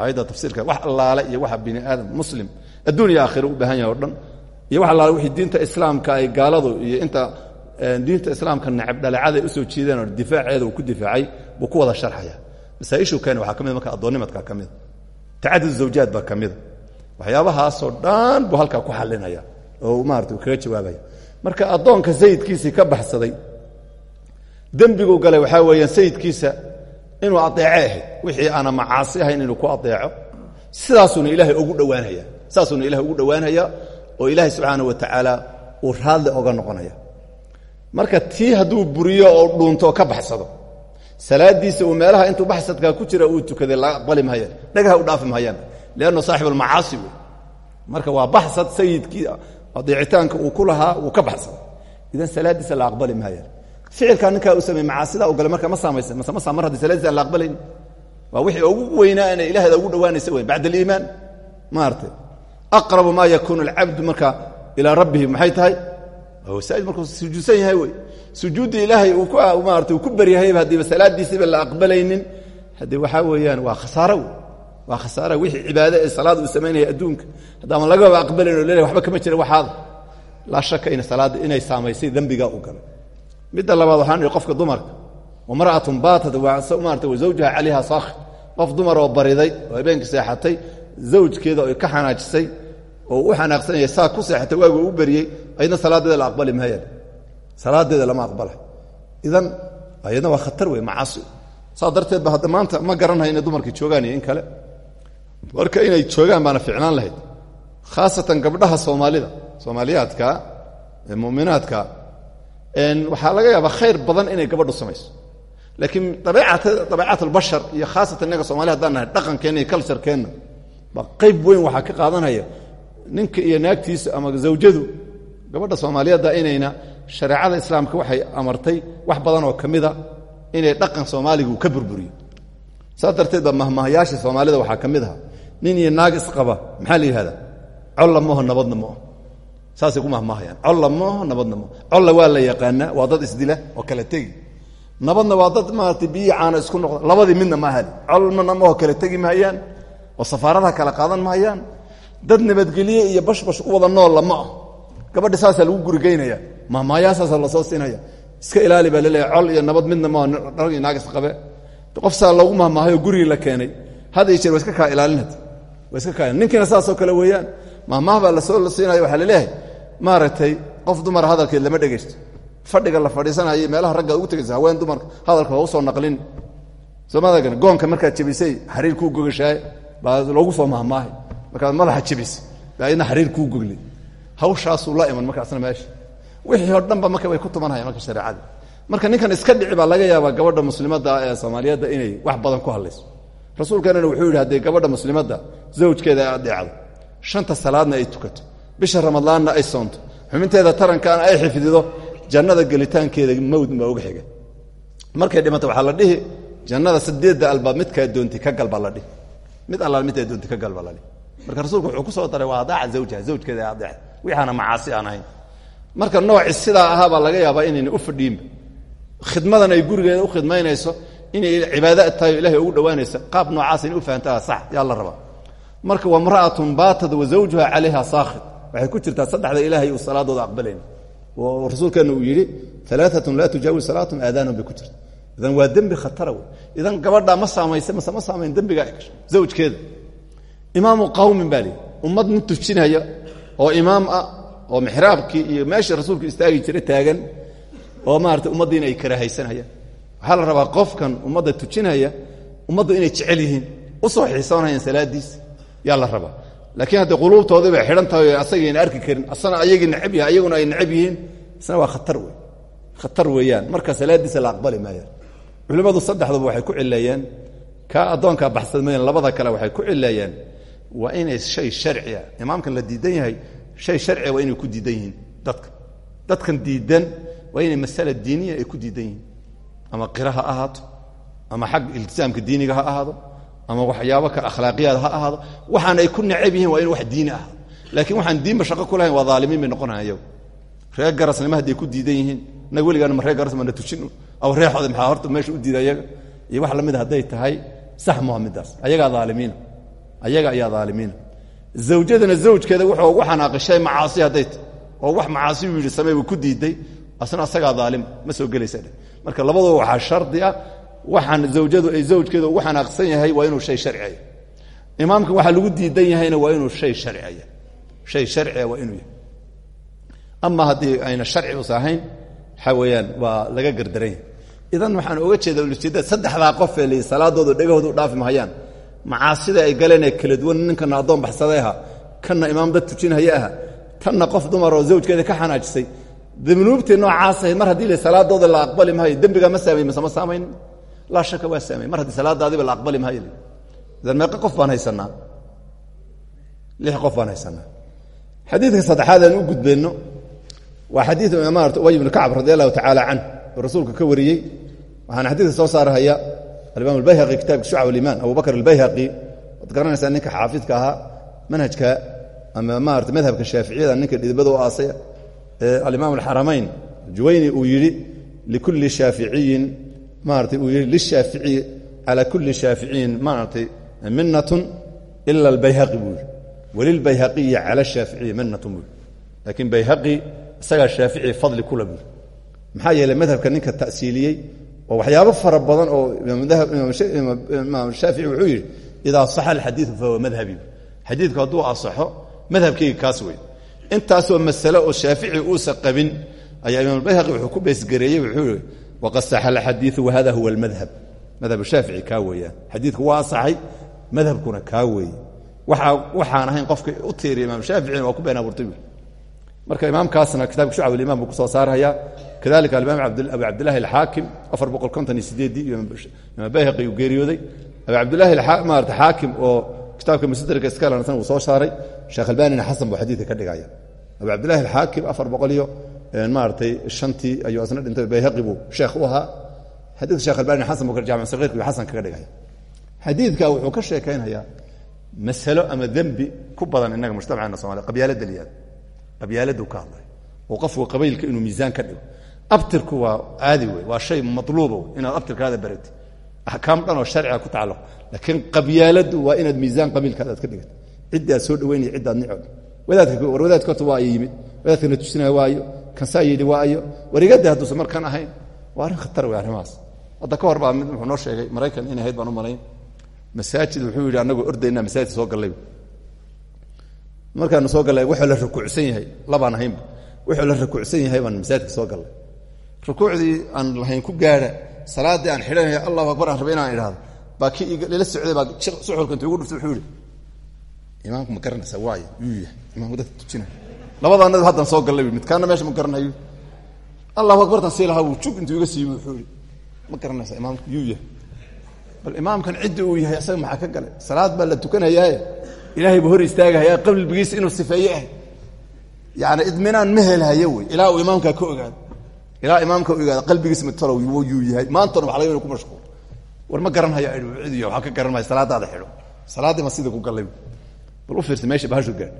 Aayadda tafsiirkeeda wax allaale iyo waxa bini aadam muslim adduun iyo aakhira u baahan yahay o dhan iyo wax allaale wixii diinta islaamka ay gaaladu iyo inta diinta islaamka nacab dhaleecada ay u soo jiideen oo difaaceeda uu ku difaacay buu ku wada sharxaya masaaishuu keena waxaa ka mid marka addoonnimadka ka tacadud zawjaad baa ka mida waxyaabahaasoo dhan buu halkaa ku xalinaya oo maarata uu kaga jawaabaya. Marka addoonka sayidkiisii ka baxsaday dembiguu galay waxaa weeyaan sayidkiisa inuu adeece wixii aana macaasi ahayn inuu ku adeeco sidaasuuna ilaahay ugu dhowaanaya. Saasuuna ilahay ugu dhowaanaya oo ilaahay subxaana wa tacaala uu raadli oga noqonaya marka tii hadduu buriyo oo dhuunto oo ka baxsado salaadiisa uu meelaha intuu baxsadkaa ku jira uu tukaday laga aqbali mahayaan dhagaha u dhaafi mahayaan liannu saaxib almacaasi wey. Marka waa baxsad sayidkii adeecitaanka uu ku lahaa wuu ka baxsaday idan salaaddiisa la aqbali mahayaan ficilkaa ninkaa u sameeye macaasida u galay marka ma saamaysa mase ma saa mar haddii salaadiisa aan la aqbalayn waa wixii ugu weynaa inay ilaahda ugu dhowaanaysa weyn bacda aliimaan. Maaragtay aqrabu maa yakuunu alcabdu marka ilaa rabbihi maxay tahay saa'id markuu sujuudsan yahay wey sujuuddii ilaahay uu ku maarata uu ku baryahayba haddiiba salaaddiisiiba la aqbalaynin haddii waxaa weeyaan waa khasaaro wey waa khasaara wixii cibaade ee salaad uu samaynaya adduunka. Haddaama lagaba aqbalayn o leeyahay waxba kama jira waxaada laa shaka in salaadda inay saamaysay dembigaa u galay midda labaad waxaan ihi qofka dumarka wamra'atun baatat maarata wa zawjaha calayha saakhi qof dumar oo bariday oo habeenkii seexatay zawjkeeda oy ka xanaajisay oo u xanaaqsanaya saa ku seexatay waagu u beriyey aydna salaadeeda la aqbali maayaan salaadeeda lama aqbalay idan ayadna waa khatar wey macaasi saa darteed ba hadda maanta ma garanhay inay dumarkii joogaan iyo in kale marka inay joogaan baana ficnaan lahayd khaasatan gabdhaha soomaalida soomaaliyaadka ee muminaadka waxaa laga yaabaa khayr badan inay gabadhu samayso laakiin dabeecat albashar iyo khaasatan inaga somali hadaan nahay dhaqankeenna iyo culturekeenna ba qayb weyn waxaa ka qaadanaya ninka iyo naagtiisa ama zawjadu gabadha soomaaliyeedda inayna shareecada islaamka waxay amartay wax badan oo ka mida inay dhaqan soomaaliga uu ka burburiyo. Saas darteed soomaalida waxaa ka nin iyo naag isqaba maxaa la yihahdaa colla mooho nabadna mooho saasay ku mahmaahayaan waa la yaqaanaa waa dad isdila oo kala tegi. Nabadna waa dad maarata biyi caana isku noqda. Labadii midna ma ahali colmana mooho kala tegi mahayaan oo safaaradaha kala qaadan mahayaan dad nabadgelye iyo bashbash u wada noolla ma ah gabadha saasaa lagu gurigeynaya mahmaayaa saasa la soo siinaya. Iska ilaali baa la leeyahay col iyo nabad midna ma rag iyo naag isqabe. Qof saa loogu mahmaahayo gurigii la keenay had iyo iska kaa ilaalinad waa iska kaa ninkiina saasoo kale weeyaan mahmaah baa la soo siinaya waxaa la leeyahay maaragtay qof dumara hadalkeed lama dhegaysto. Fadhiga la fadhiisanayo meelaha ragga ugu tegaysa haween dumarka hadalka waa u soo naqlin. Soomadagan goonka markaad jebisay xariir kuu gogashaay baa loogu soo mahmaahay markaad madaxa jebisay baa idna xariir kuu goglay hawshaasuu la iman markaasna meesha. Wixii oo dhanba marka way ku tumanhaya marka shareecada. Marka ninkan iska dhici baa laga yaabaa gabadha muslimadda ee soomaaliyadda inay wax badan ku hadlayso. Rasuulkeenana wuxuu yidhi haddii gabadha muslimadda zawjkeeda ay adeecdo shanta salaadna ay tukato bisha ramadaanna ay soonto xubinteeda tarankaana ay xifdido jannada gelitaankeeda mawd baa uga xiga. Markay dhimato waxaa la dhihi jannada sideedda albaab midkaa doonti ka gal baa la dhihi. Mid allaal midkaa doonti ka gal baa la dhihi. Marka rasuulku wuxuu ku soo daray waa adaaca zawjaha zawjkeeda ay adeecda wixaana macaasi aan marka nooci sidaa ahaa baa laga yaabaa inayna u fadhiinba. Khidmadan ay gurigeeda u khidmaynayso inay cibaada tahay o ugu dhowaanaysa qaab noocaas inay u fahantaa sax yaa la rabaa. Marka wamra'atun baatad wa zawjuha calayha saakhid waxay ku jirtaa saddexda ilaahay uu salaadooda aqbalayn. Oo rasuulkeenna uu yidhi alaaatun laa tujaawis salaatum aadaanun bay ku idan waa dembi khatara wey. Idan gabadhaa ma saamaysa mase ma saamayn dembiga ay gasho zawjkeeda. Imaamu qawmin baa ummad nin tujinaya oo imaam ah oo mixraabkii iyo meeshii rasuulku istaagi jira taagan oo maarata ummaddiina ay karahaysanayaan waxaa la rabaa qofkan ummadda tujinaya ummaddu inay jecel yihiin u soo xiisoonayaan salaadiis yaa la rabaa. Laakiin hadday quluubtoodii bay xidhan tahay asagayna arki karin asana ayagii necab yahay ayaguna ay necab yihiin isna waa khatar wey khatar weeyaan. Marka salaadiisa la aqbali maayaan. Culimmadu saddexduba waxay ku cileeyeen kaa addoonkaa baxsad mayan labada kale waxay ku cileeyeen waa inay shay sharciya imaamkan la diidan yahay shay sharciga waa inay ku diidan dadka. Dadkan diidan waa inay masala diiniya ay ku diidan ama qira ha ama xag iltisaamka diiniga ha ama waxyaabo kale akhlaaqiyaad ha waxaan ay ku necab yihiin waa wax diini ahaado laakiin waxaan diinba shaqo ku lahayn waa dhaalimiin bay noqonayan ayagu reer ku diidan yihiin inaga weligaana ma reer garas mana tujin aw reexooda maxaa horta meesha u diida iyo wax lamida hadday tahay sax maha midaas ayagaa ayaga ayaa dhaalimiina zawjadana zawjkeeda wuxuu ugu xanaaqishay macaasi hadday oo wax macaasi uu yidhi ku diiday. Asna asagaa dhaalim ma soo gelaysa dheh marka labaduba waxaa shardi ah waxaan zawjadu ay zawjkeeda ugu xanaaqsan yahay waa inuu shay sharciya imaamka waxaa lagu diidan yahayna waa inuu shay sharciya shay sharciya waa inuu yahay. Ama ayna sharci us ahayn waa laga gardaran idan waxaan oga jeeda ujeedada saddexdaa qof ee li salaadooda dhegahooda u dhaafi macaasida ay galeen ee kala duwan ninkana addoon baxsaday aha kanna imaam dad tujinhaya aha tanna qof dumar oo zawjkeeda ka xanaajisay. Dunuubtii noocaas ahayd mar haddii la salaadooda la aqbali maayo dembigaa ma saamay mase ma saamayn. Laa shaka waa saamay mar haddii salaadaadiba la aqbali maayo. Meeqa qof baan haysanaa? Lix qof baan haysanaa. Xadiidka saddexaad aan u gudbeenno waa xadiid maarata ubay ibnu kacb radi allahu rasuulka ka wariyey. Waxaana xadiidka soo saarahaya alimaam albayhaqi kitaabka shucab alimaan abu bakr albayhaqi waad garanaysaa ninka xaafidka ahaa manhajka ama maarata madhabka shaaficiyada ninka dhidibada u aasay alimaam alxaramayn juwayni uu yidhi likulli shaaficiyin maarata uu yidhi lishaaficiyi calaa kulli shaaficiyin maaratay minnatun ila albayhaqi buu yidhi. Walilbayhaqiyi cala shaaficiyi minnatun buu yidhi. Laakiin bayhaqi isagaa shaafici fadli kula buu yidhi. Maxaa yeelay madhabka ninka ta'siiliyey oo waxyaabo fara badan oo imaam shaafici wuxuu yidhi idaa saxa alxadiidu fahuwa madhabi xadiidku hadduu asaxo madhabkeyga kaas wey intaasoo masale oo shaafici uusa qabin ayaa imaam albayhaqi wuxuu ku beesgareeyey wuxuu yihi waqad saxa alxadiiu wahada huwa almadhab madhab shaafici kaa weeyaan. Xadiidku waa asaxay madhabkuna kaa weeye waxaan ahayn qofka u tiiriya imaam shaaficina waa ku been abuurtay marka imaamkaasna kitabka shucab aliman buu ku soo saaraya kadalika alimaam abu cabdillahi alxaakim afar boqol konton iyo imaam bayhaqi geeriyooday. Abu cabdillahi maarata xaakim oo kitaabka musadraka iskalansan uu soo saaray. Sheekh albanina xasan buu xadiidka ka dhigaya. Abu cabdillahi alxaakim afar boqol iyo maaratay shantii ayuu asna dhintay. Bayhaqi buu sheekh u ahaa. Xadiidka sheekh albanina xasan buu jaamic sagiirka buu xasan kaga dhigaya. Wuxuu ka sheekaynayaa masalo ama dembi ku badan innaga mujtamacana somalia qabyaalada liyaad qabyaaladu ka hadlay. Oo qofku qabaylka inuu miisaan ka dhigo. Abtirku waa caadi wey waa shay matluuba wey inaad abtirkaada barati. Axkaam dhan oo sharciga ku tacalluq. Laakiin qabyaaladu waa inaad miisaan qabiilkaada aad ka dhigato. Ciddi aad soo dhaweynaya ciddaad nicod wadaadka war wadaadka horta waa yimid. Wadaadkana tusinaya waayo. Kansaa yidhi waayo. Warigadda hadduusan markan ahayn waa arrin khatar wey arrimahaas hadda ka hor mid wuxuu noo sheegay maraykan inay ahayd baan u malayn. Masaajid wuxuu yidhi annagoo ordaynaa masaajidka soo gallay markaanu soo gallay wuxuu la rukuucsan yahay labaan ahaynba. Wuxuu la rukuucsan yahay baan masaajidka soo gallay rukuucdii aan lahayn ku gaadha salaaddii aan xidhanaya allahu akbar aan rabay inaan idhaahdo. Baa kii lila socday baa suxulka intuu igu dhuftay wuxuu yidhi imaamku ma garanaysaa waayo? Yuu yahay imaamku dadka tujinaya labadaanadu haddan soo gallay midkaana meesha ma garanayo. Allahu akbartan sii lahaa wuu jug intuu iga siibi wuxuu yidhi ma garanaysaa imaamku yuu bal imaamkan ciddi uu yahay isaga maxaa ka galay? Salaad baa la tukanayaaye ilaahay buu hor istaagahayaa qalbigiisa inuu sifeeye ah yani idminaan ma helhayo wey. Ilaa uu imaamkaa ka ogaado. Ilaa imaamka ogaado qalbigiisa matalow yuu yahay maantona waxa laga ku mashquul. War ma garanhaya cidiyo waxaa ka garan maya salaadaada xidho. Salaaddii ma sidii ku gallay bal u fiirsa meesha bahashu gaadh.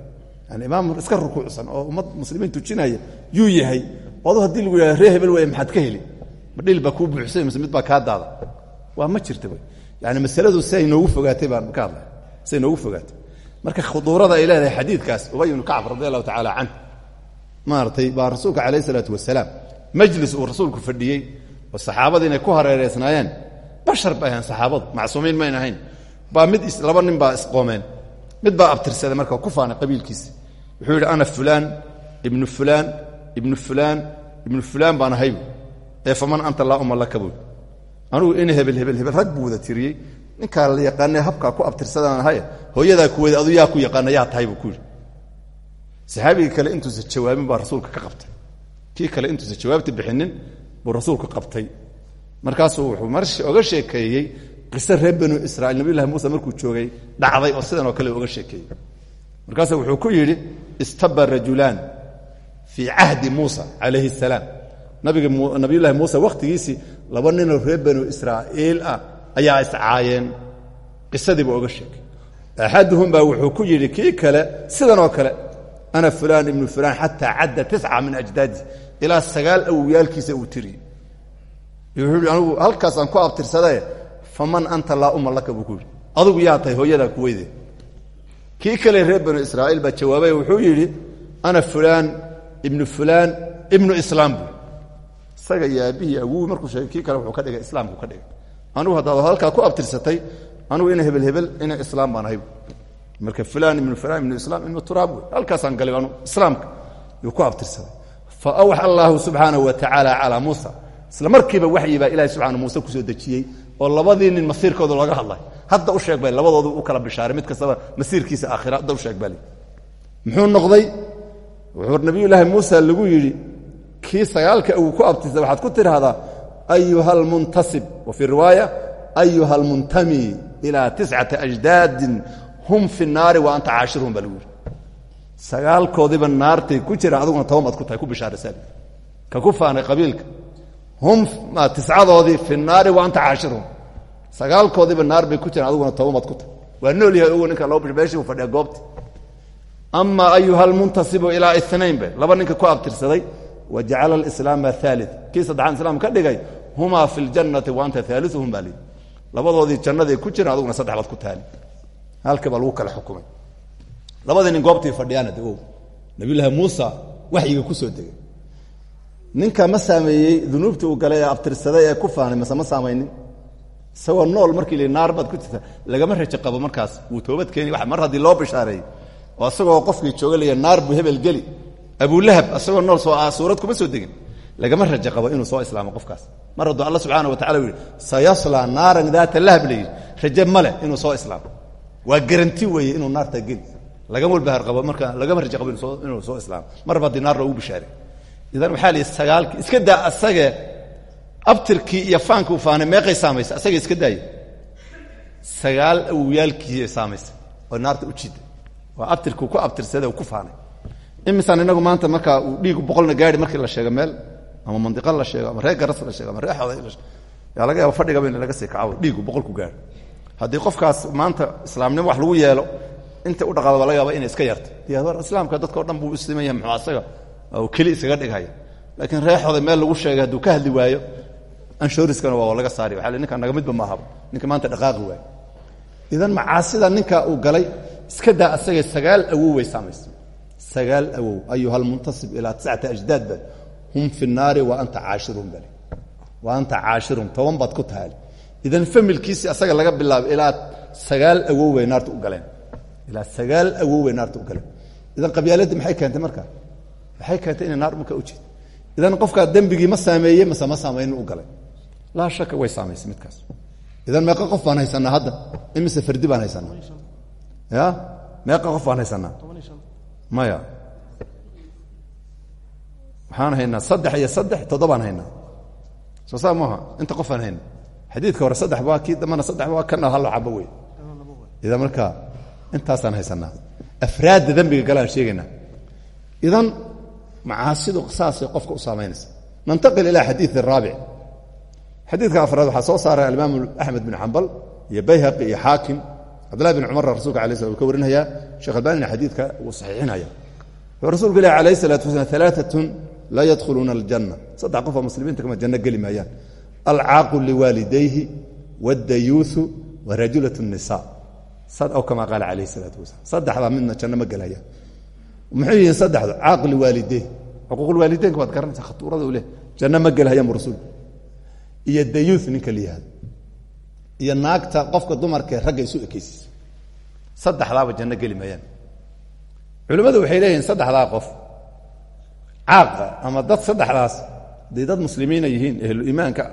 Yani imaam iska rukuucsan oo ummad muslimiin tujinaya yuu yahay. Adu haddii lagu yihahdo ree hebel wey maxaad ka heli? Ma dhil baa kuu buuxsay mise mid baa kaa daada? Waa ma jirta wey. Yani masaladu siay noogu fogaatay baan ka hadlay. Siay noogu fogaatay marka khuduurada ay leedahay ubay ibnu kacb radi allahu tacaala canh maaratay baa rasuulka calayh isalaatu wasalaam majlis uu rasuulku fadhiyey oo saxaabadii inay ku hareereysnaayeen bashar bay ahayn saxaabadu macsuumiin mayn ahayn baa mid laba nin baa isqoomeen mid baa abtirsaday marka ku faanay qabiilkiisa wuxuu yidhi ana fulaan ibnu fulaan ibnu fulaan ibnu fulaan baan ahay ee faman anta laa uma laka anugu in hebel hebel hebel rag buu wada tiriyey. La yaqaanee habkaa ku abtirsadaan ahay hooyadaa kuwada adu yaa ku yaqaana yaa tahay buu ku yidhi. Saxaabigii kale intuusa jawaabin baa rasuulka ka qabtay. Kii kale intuusa jawaabta bixinin buu rasuulka qabtay. Markaasuu wuxuu marshi oga sheekeeyey qiso reer banu israiil nabiyullahi muuse markuu joogay dhacday oo sidan oo kale oga sheekeeyey. Markaasuu wuxuu ku yidhi istaba rajulaan fii cahdi muusa calayhi salaam. Nabiga nabiyullahi muuse wakhtigiisii laba ninoo reer banu israa'iil ah ayaa iscaayeen qisadiiba oga sheegay axaduhum baa wuxuu ku yidhi kii kale sidan oo kale ana fulaan ibnu fulaan xataa cadda tisca min ajdaadi ilaa sagaal awowyaalkiisa uu tiriyey wuxuu yidhi anugu halkaasaan ku abtirsadae faman anta laa uma laka buu ku yidhi adugu yaa tahay hooyadaa kuweyde kii kale reer banu israa'iil baa jawaabay wuxuu yidhi ana fulaan ibnu fulaan ibnu islaam buu isaga iyo aabbihii awuwi markuu sheegay kii kale wuxuu ka dhigay islaamku ka dhigay anugu haddaad ku anugu ina hebel hebel ina islaam baan ahay. Marka fulaan ibnu fulaan ibnu islaam ibnu turaab wey. Halkaasaan galay anu islaamka yuu ku abtirsaday. Fa awxa allaahu subxaanahu wa tacaala calaa muusa. Isla markiiba waxyi baa ilahi subxana muuse ku soo dejiyey oo labadii nin masiirkooda looga hadlay. Hadda u sheeg ba labadoodu u kala bishaaray. Mid kastaba masiirkiisa aakhira hadda u sheeg bali muxuu noqday? Wuxuu nabiyullaahi muusa lagu yidhi kii sagaalka uu ku abtirsaday waxaad ku tidhaahdaa ayuha almuntasib wa fii riwaaya ayuha almuntami ilaa tiscati ajdaadin hum fi naari wa anta caashiruhum baa lagu yidhi naartay ku jiraan aduguna toban baad ku tahay ku bishaaraysaa ka ku faanay qabiilka hum tiscadoodii fi naari wa anta caashiruhum sagaalkoodiiba naar bay ku jiraan aduguna toban baad ku tahay waa nool yahay ogo ninka bish meeshii uu fadhiya goobti ama ayuha almuntasibu ilaa inayn be laba ninka ku abtirsaday wa jacala alislaama aali kii saddexaan islaam ka dhigay humaa fi ljannati wa anta aaliuhum baa labadoodii jannaday ku jiraan aduguna saddex baad ku taali. Halka baa lagu kala xukumay. Labadii nin goobtii fadhiyaana de o muusa waxyiga ku soo degay. Ninka ma saameeyey dunuubtii uu galay abtirsaday ee ku faanay ma saamaynin isagoo nool markii li naar ku jirta. Lagama rajo qabo markaas. Wuu toobad keeni mar haddii loo bishaareeyey oo isagoo qofkii jooga laya naar buu hebel geli. Abulahab isagoo nool soo suurad kuma soo degin. Lagama raja qabo inuu soo islaamo qofkaas mar hadduu alla subxaana wa tacala sayaslaa naaran daata lahab la yidhi. Raje ma soo islaamo waa garanti weeye inuu naarta geli. Lagama walbahar qabo marka lagama raja qabo inuu soo islaamo marba haddii naar loogu bishaaray. Idan waxaa la iska daa asage abtirkii iyo faankii u meeqay saamaysa asaga iska daaya sagaal awowyaalkiiay saamaysa oo naarta u jiida waa abtirkii ku abtirsada ku faanay. Imisaan inagu maanta markaa uu dhiigu boqolna gaari markii la sheego ama mandiqa la sheego ama reer garas la sheego ama la sheego yaa laga yaaba fadhigaba in laga sii kaco dhiigu boqolku gaari haddii qofkaas maanta islaamnimo wax lagu yeelo inta u dhaqaado laga yaaba inay iska war islaamka dadka o dhan buu isliman yahay oo keli isaga dhigaya laakiin reer xoday meel lagu sheegay hadduu ka hadli waayo anshoriskana waa laga saari. Waa ninka naga midba maahaba ninka maanta dhaqaaqi waayo. Idan macaasida ninka uu galay iska daa asagay sagaal awow way saamaysa sagaal awow ayuha almuntasib ilaa tiscata ajdaad ba hum fi naari wa anta caashirun bale wa anta caashirun toban baad ku tahay idan familkiisi asaga laga bilaabo ilaa sagaal awow way naarta u galeen ilaa sagaal awow way naarta u galeen idan qabyaaladii maxay keentay marka maxay keentay inay naar marka u jeed idan qofkaa dembigii ma saameeye mase ma saameynin u galay laa shaka way saamaysay midkaas idan meeqa qof baan haysanaa hadda imise fardi baan haysanaa ya meeqa qof baan haysanaa maya waxaan haynaa saddex iyo saddex toddobaan haynaa soo saa maaha inta qofaan hayna xadiidka hore saddex baa kii dambana saddex baa kana hal cabo wey idan marka intaasaan haysanaa afraadda dembiga galaan sheegaynaa idan macaasidu saasay qofka u saamaynaysa. Nantaqil ilaa xadiid araabic xadiidka afraad waxaa soo saaray alimaam axmed bin xambal iyo bayhaqi iyo xaakim cabdillahi bin cumar rasulka alay slam uu ka warinayaa sheekh albanina xadiidka wuu saxiixinaya wuxuu rasuulku ilahi alayh salatu wasalaam alaaatun laa yadkhuluuna aljanna saddex qofoo muslimiinta kama janno geli maayaan alcaaqu liwaalidayhi waddayuusu wa rajulat nisa aw kama qaala alayh salaatu wasalam saddexdaa midna janno ma gelaya muxuu yihiin saddexdu caaq liwaalideyn xuquuqulwaalideynka waad garanaysaa khatuurada u leh janno ma gelhayaanbu rasuulku iyo dayuuth ninka la yihahdo iyo naagta qofka dumarkae ragga isu ekeysiisa saddexdaaba janno geli maayaan culimmadu waxay leeyihiin saddexdaa qof caaqa ama dad saddexdaas haday dad muslimiina yihiin ehlu iimaanka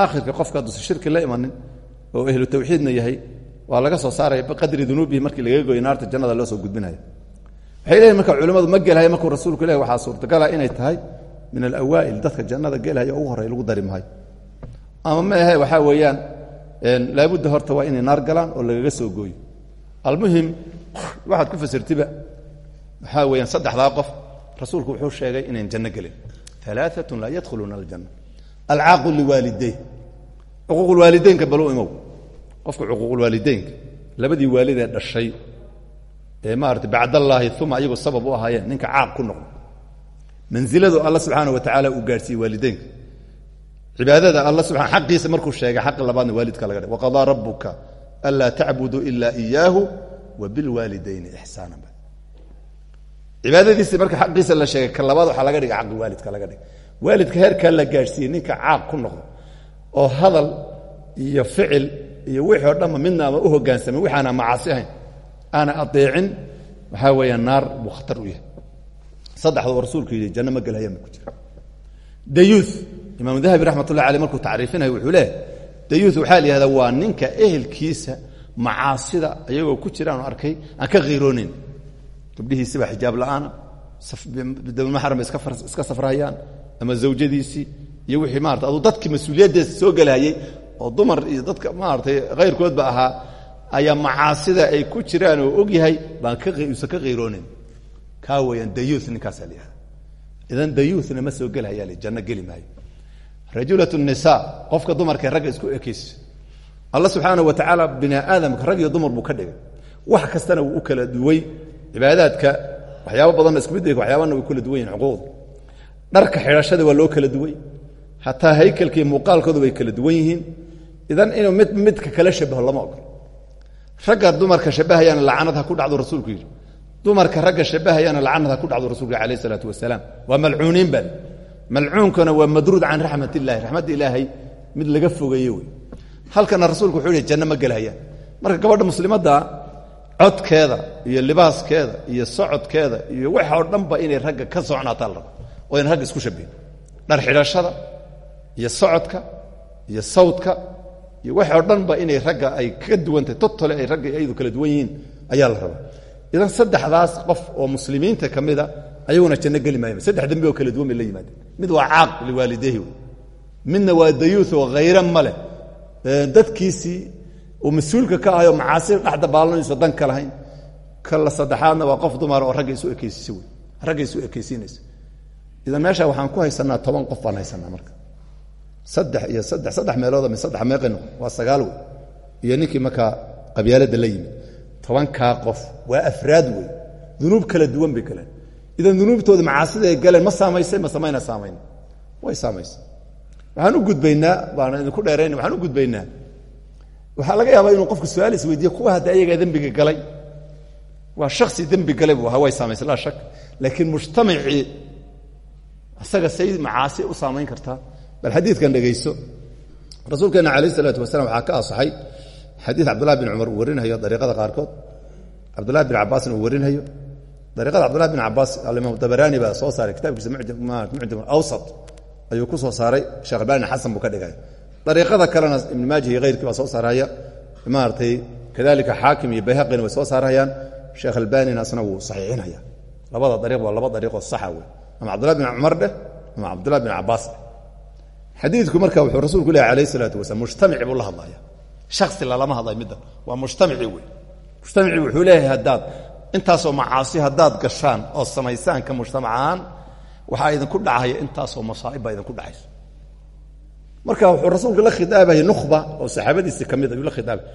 aakhirka qofka hadduusa shirki la imanin oo ehlu tawxiidna yahay waa laga soo saaraya biqadri dunuubihi markii lagaga goyo naarta jannada loo soo gudbinaya. Waxay leeyihiin marka culimmadu ma gelhaya markuu rasuulku ilahi waxaa suurtagala inay tahay min alawaa'il dadka jannada gelhaya ugu horey lagu dari maayo ama ma ahe waxaa weeyaan laabudda horta waa inay naar galaan oo lagaga soo gooyo. Almuhim waxaad ku fasirtiba waxaa weeyaan saddexdaa qof rasuulku wuxuu sheegay inayn janno gelin. Alaaatun laa yadkhuluuna aljanna. Alcaaqu liwaalideyn xuquuqulwaalideynka baluu imow. Qofka xuquuqulwaalideynka labadii waalidee dhashay ee maarata bacdallaahi uma ayagoo sabab u ahaayeen ninka caaq ku noqdo mansiladu alla subxaana wa tacaala uu gaadhsiiyey waalideynka cibaadada alla subaa xaqiisa markuu sheegay xaqi labaadna waalidka laga dhig waqadaa rabuka anlaa tacbuduu ila iyaahu wa bilwaalidayni ixsaana cibaadadiisii marka xaqiisa la sheegay ka labaad waxaa laga dhiga xaqi waalidka laga dhig waalidka heerkaa la gaadhsiiyey ninka caaq ku noqdo oo hadal iyo ficil iyo wixii o dhanba midna ama u hogaansamay waxaana macaasi ahayn. Aana adeecin waxaa weeya naar buu khatar u yahay. Saddexda oo rasuulku yidhi janno ma gelhayaan ba ku jira. Dayuuth imaamu dahabi raxmat ullahi aley markuu tacriifinayo wuxuu leehay dayuuth waxaa la yihahdaa waa ninka ehelkiisa macaasida iyagoo ku jiraanu arkay aan ka khiiroonayn gabdhihiisiba xijaab la'aana dabilmaxram bay iska ama zawjadiisii iyo wixii maarata aduu dadkii mas'uuliyaddeesa soo gelahayey oo dumar iyo dadka maaratay khayrkoodba ahaa ayaa macaasida ay ku jiraan oo og baan usan ka khiiroonayn kaa weeyaan dayuuth ninkaasaa la idan dayuuthna ma soo gelhayaa li janno geli maayo. Rajulat nisa qofka dumarkae ragga isku ekeysa alla subxaana wa tacaala bini aadamka rag iyo dumar buu ka dhigay. Wax kastana wuu u kala duway cibaadaadka waxyaaba badanna isku mid waxyaabana way kala duwan yihiin xuquuqda. Dharka xidhashada waa loo kala duway. Hataa haykalkii muuqaalkooda way kala duwan yihiin. Idan inuu mid midka kala shabaho lama ogolo ragga dumarka shabahayaana lacanad ha ku dhacdo rasuulku yidhi. Dumarka ragga shabahayaana lacanad ha ku dhacdo rasuulka alayh isalaatu wasalaam. Waa malcuuniin bal malcuunkana waa madruud can raxmat illahi raxmadda ilaahay mid laga fogeeye wey halkana rasuulku wuxuu yihi janno ma gelhayaan marka gabadha muslimadda codkeeda iyo libaaskeeda iyo socodkeeda iyo waxa oo dhanba inay ragga ka socnaataa la rabo oo ayna ragga isku shabihin dhar xidhashada iyo socodka iyo sawdka iyo wax oo dhanba inay ragga ay kaga duwantahay totole ay ragga ayadu kala duwan yihiin ayaa la rabaa. Idan saddexdaas qof oo muslimiinta ka mida ayaguna janno geli maaya saddex dembi oo kala duwan la yimaadeen. Mid waa caaq liwaalidehi midna waa dayuuth oo khayra ma dadkiisii uu mas'uulka ka ahayoo macaasida dhex dabaalanayso dan ka lahayn kala saddexaadna waa qof dumar oo ragga isu ekaysiisa wey ragga isu ekaysiinaysa. Idan meesha waxaan ku haysanaa toban qof baan haysanaa marka. Saddex iyo saddex saddex meelood mi saddex meeqi noqon waa sagaal wey iyo ninkii markaa qabyaaladda la yimid tobankaa qof waa afraad wey dunuub kala duwan bay galeen. Idan dunuubtooda macaasida ay galeen ma saamaysay ma samayna saamayn. Way saamaysay. Waxaan u gudbaynaa baan idinku dheerayn waxaan u gudbaynaa waxaa laga yaabaa inuu qofku su'aal isweydiiyo kuwa hadda ayagaa dembiga galay. Waa shaksi dembi galay buu way saamaysay laa shak laakiin mujtamacii isaga say macaasi u saamayn kartaa bal xadiidkan dhegayso rasuulkeena calayh isalaatu wasalam waxaa ka asaxay xadiid cabdullahi bin cumar warinayo dariiqada qaarkood. Cabdullahi bin cabbaasna warinayo. Dariiqada cabdullahi bin cabbaas alimaam dabaraani baa soo saaray kitaabkiisa mucjam awsat ayuu ku soo saaray. Sheekh xasan buu ka dhigay dariiqada kalena ibn maaja iyo hayrkii baa soo saaraya. Maaragtay kadalika xaakim iyo bayhaqina way soo saarayaan. Sheekh albanina asna wuu saxiixinaya. Labada dariiq waa laba dariiqoo saxa wey ama cabdullahi bin cumar dheh ama cabdullahi bin cabbaas dheh. Xadiidku marka wuxuu rasuulku lehy alayh isalaatu wasalaam mujtamici buu la hadlaya shaksi lalama hadlay midda waa mujtamici wey mujtamici wuxuu leeyahay haddaad intaasoo macaasi haddaad gashaan oo samaysaan ka mujtamacahaan waxaa idinku marka wuxuu rasuulku la khidaabayay nukhba oo saxaabadiisi ka mid ayuu la khidaabay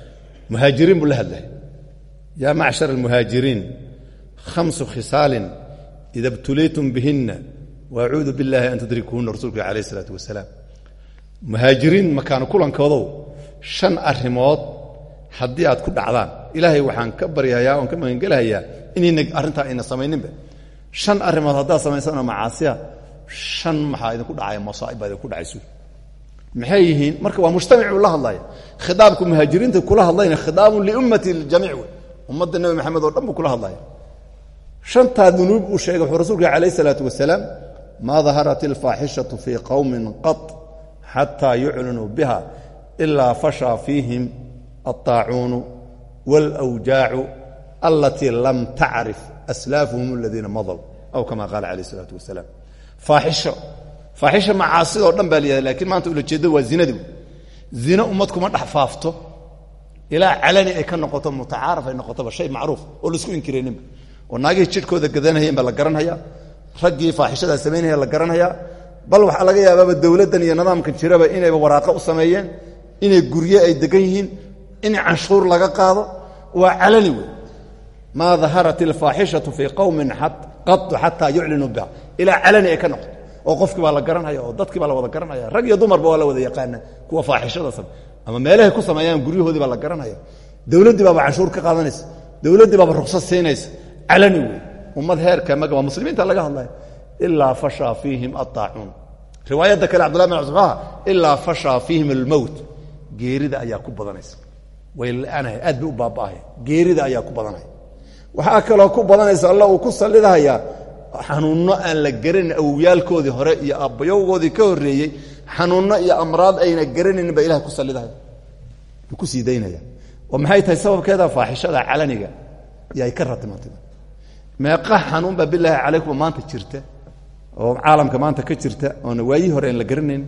muhaajiriin buu la hadlaya yaa macshar almuhaajiriin khamsu khisaalin ida btuliitum bihinna waacuudu billahi an tudrikuhuna rasuulku alayh isalaatu wasalaam muhaajiriin makaano kulankoodow shan arrimood haddii aad ku dhacdaan. Ilaahay waxaan ka baryayaa oon ka magangelahayaa inayna arrintaa ayna samayninba. Shan arrimood haddaad samaysanoo macaasiya shan maxaa idinku dhacaya masaa'ib baa idinku dhacaysu maxay yihiin? Marka waa mujtamic buu la hadlaya. Khitaabku muhaajiriinta kula hadlayna khitaabun liummati ljamiic wey ummadda nebi maxamed oo dhan kula hadlaya. Shantaa dunuub uu sheegay wuxuu rasulka alayh isalaatu wasalaam maa daharat alfaaxishatu fii qowmin qad xataa yuclinuu biha ilaa fashaa fiihim altaacuunu waalwjaacu alatii lam tacrif aslaafuhum aladiina madlw aw kama qaala calayh isalaatu wasalaam. Faaxisho faaxisha macaasidoo dhan baa layihahda lakiin maanta ulajeedo waa zinadi zine ummad kuma dhex faafto. Calani ay ka noqoto mutacaaraf ay noqotoba shay macruuf oo la isku inkirayninba oo naagihii jidhkooda gadanayeen baa la garanhaya raggii faaxishadaa samaynaya la garanhaya bal waxaa laga yaabaaba dowladdan iyo nidaamkan jiraba inayba waraaqo u sameeyeen inay gurye ay degan yihiin in canshuur laga qaado. Waa calani wey. Maa daharat alfaaxishatu fii qowmin qadu xataa yuclinuu biha. Ilaa calani ay ka noqoto oo qofkii baa la garanhaya oo dadkii baa la wada garanhaya rag iyo dumarba waa la wada yaqaana kuwa faaxishada same ama meelahay ku sameeyaan guryahoodii baa la garanhaya dowladdii baaba canshuur ka qaadanaysa. Dowladdii baaba ruksad siinaysa. Calani wey ummad heerka maga muslimiinta laga hadlaya. Ilaa fashaa fiihim aaacuun riwaayadda kale cbdullah bin cusmaha ilaa fashaa fiihim almowt geerida ayaa ku badanaysa. Way la-anahay aad bay u baaba'ahay. Geerida ayaa ku badanaya. Waxaa kaloo ku badanaysa alla uu ku sallidahayaa xanuunno aan la garanin awowyaalkoodii hore iyo abbayowgoodii ka horreeyey xanuunno iyo amraad ayna garanaynin baa ilahay ku sallidahaya uu ku sii daynaya. Oo maxay tahay sababkeeda? Faaxishada calaniga iyo ka ratimantay meeqa xanuun baa bilaahi calaykum maanta jirta oo caalamka maanta ka jirta oona waayihii hore aan la garanayn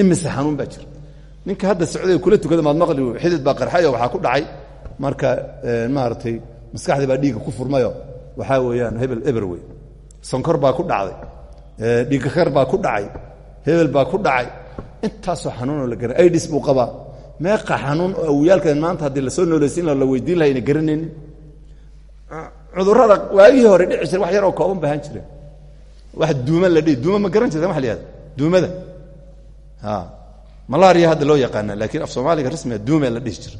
imise xanuun baa jira ninka hadda socday kula tukada maad maqli xidid baa qarxayo waxaa ku dhacay. Marka maaragtay maskaxdii baa dhiigga ku furmayo. Waxaa weeyaan hebel eber wey sonkor baa ku dhacday. Dhiigakar baa ku dhacay. Hebel baa ku dhacay. Intaasoo xanuunoo la garan idis buu qabaa. Meeqa xanuun oo awiyaalkan maanta haddii la soo noolaysiin la weydiin laha ayna garanaynin cudurrada waagihii hore dhici jira wax yaroo kooban bahaan jire wax duuma la dhihi. Duuma ma garan jirta waa la yihahda duumada malaria hadda loo yaqaana laakiin af soomaaliga rasmiga duume la dhihi jira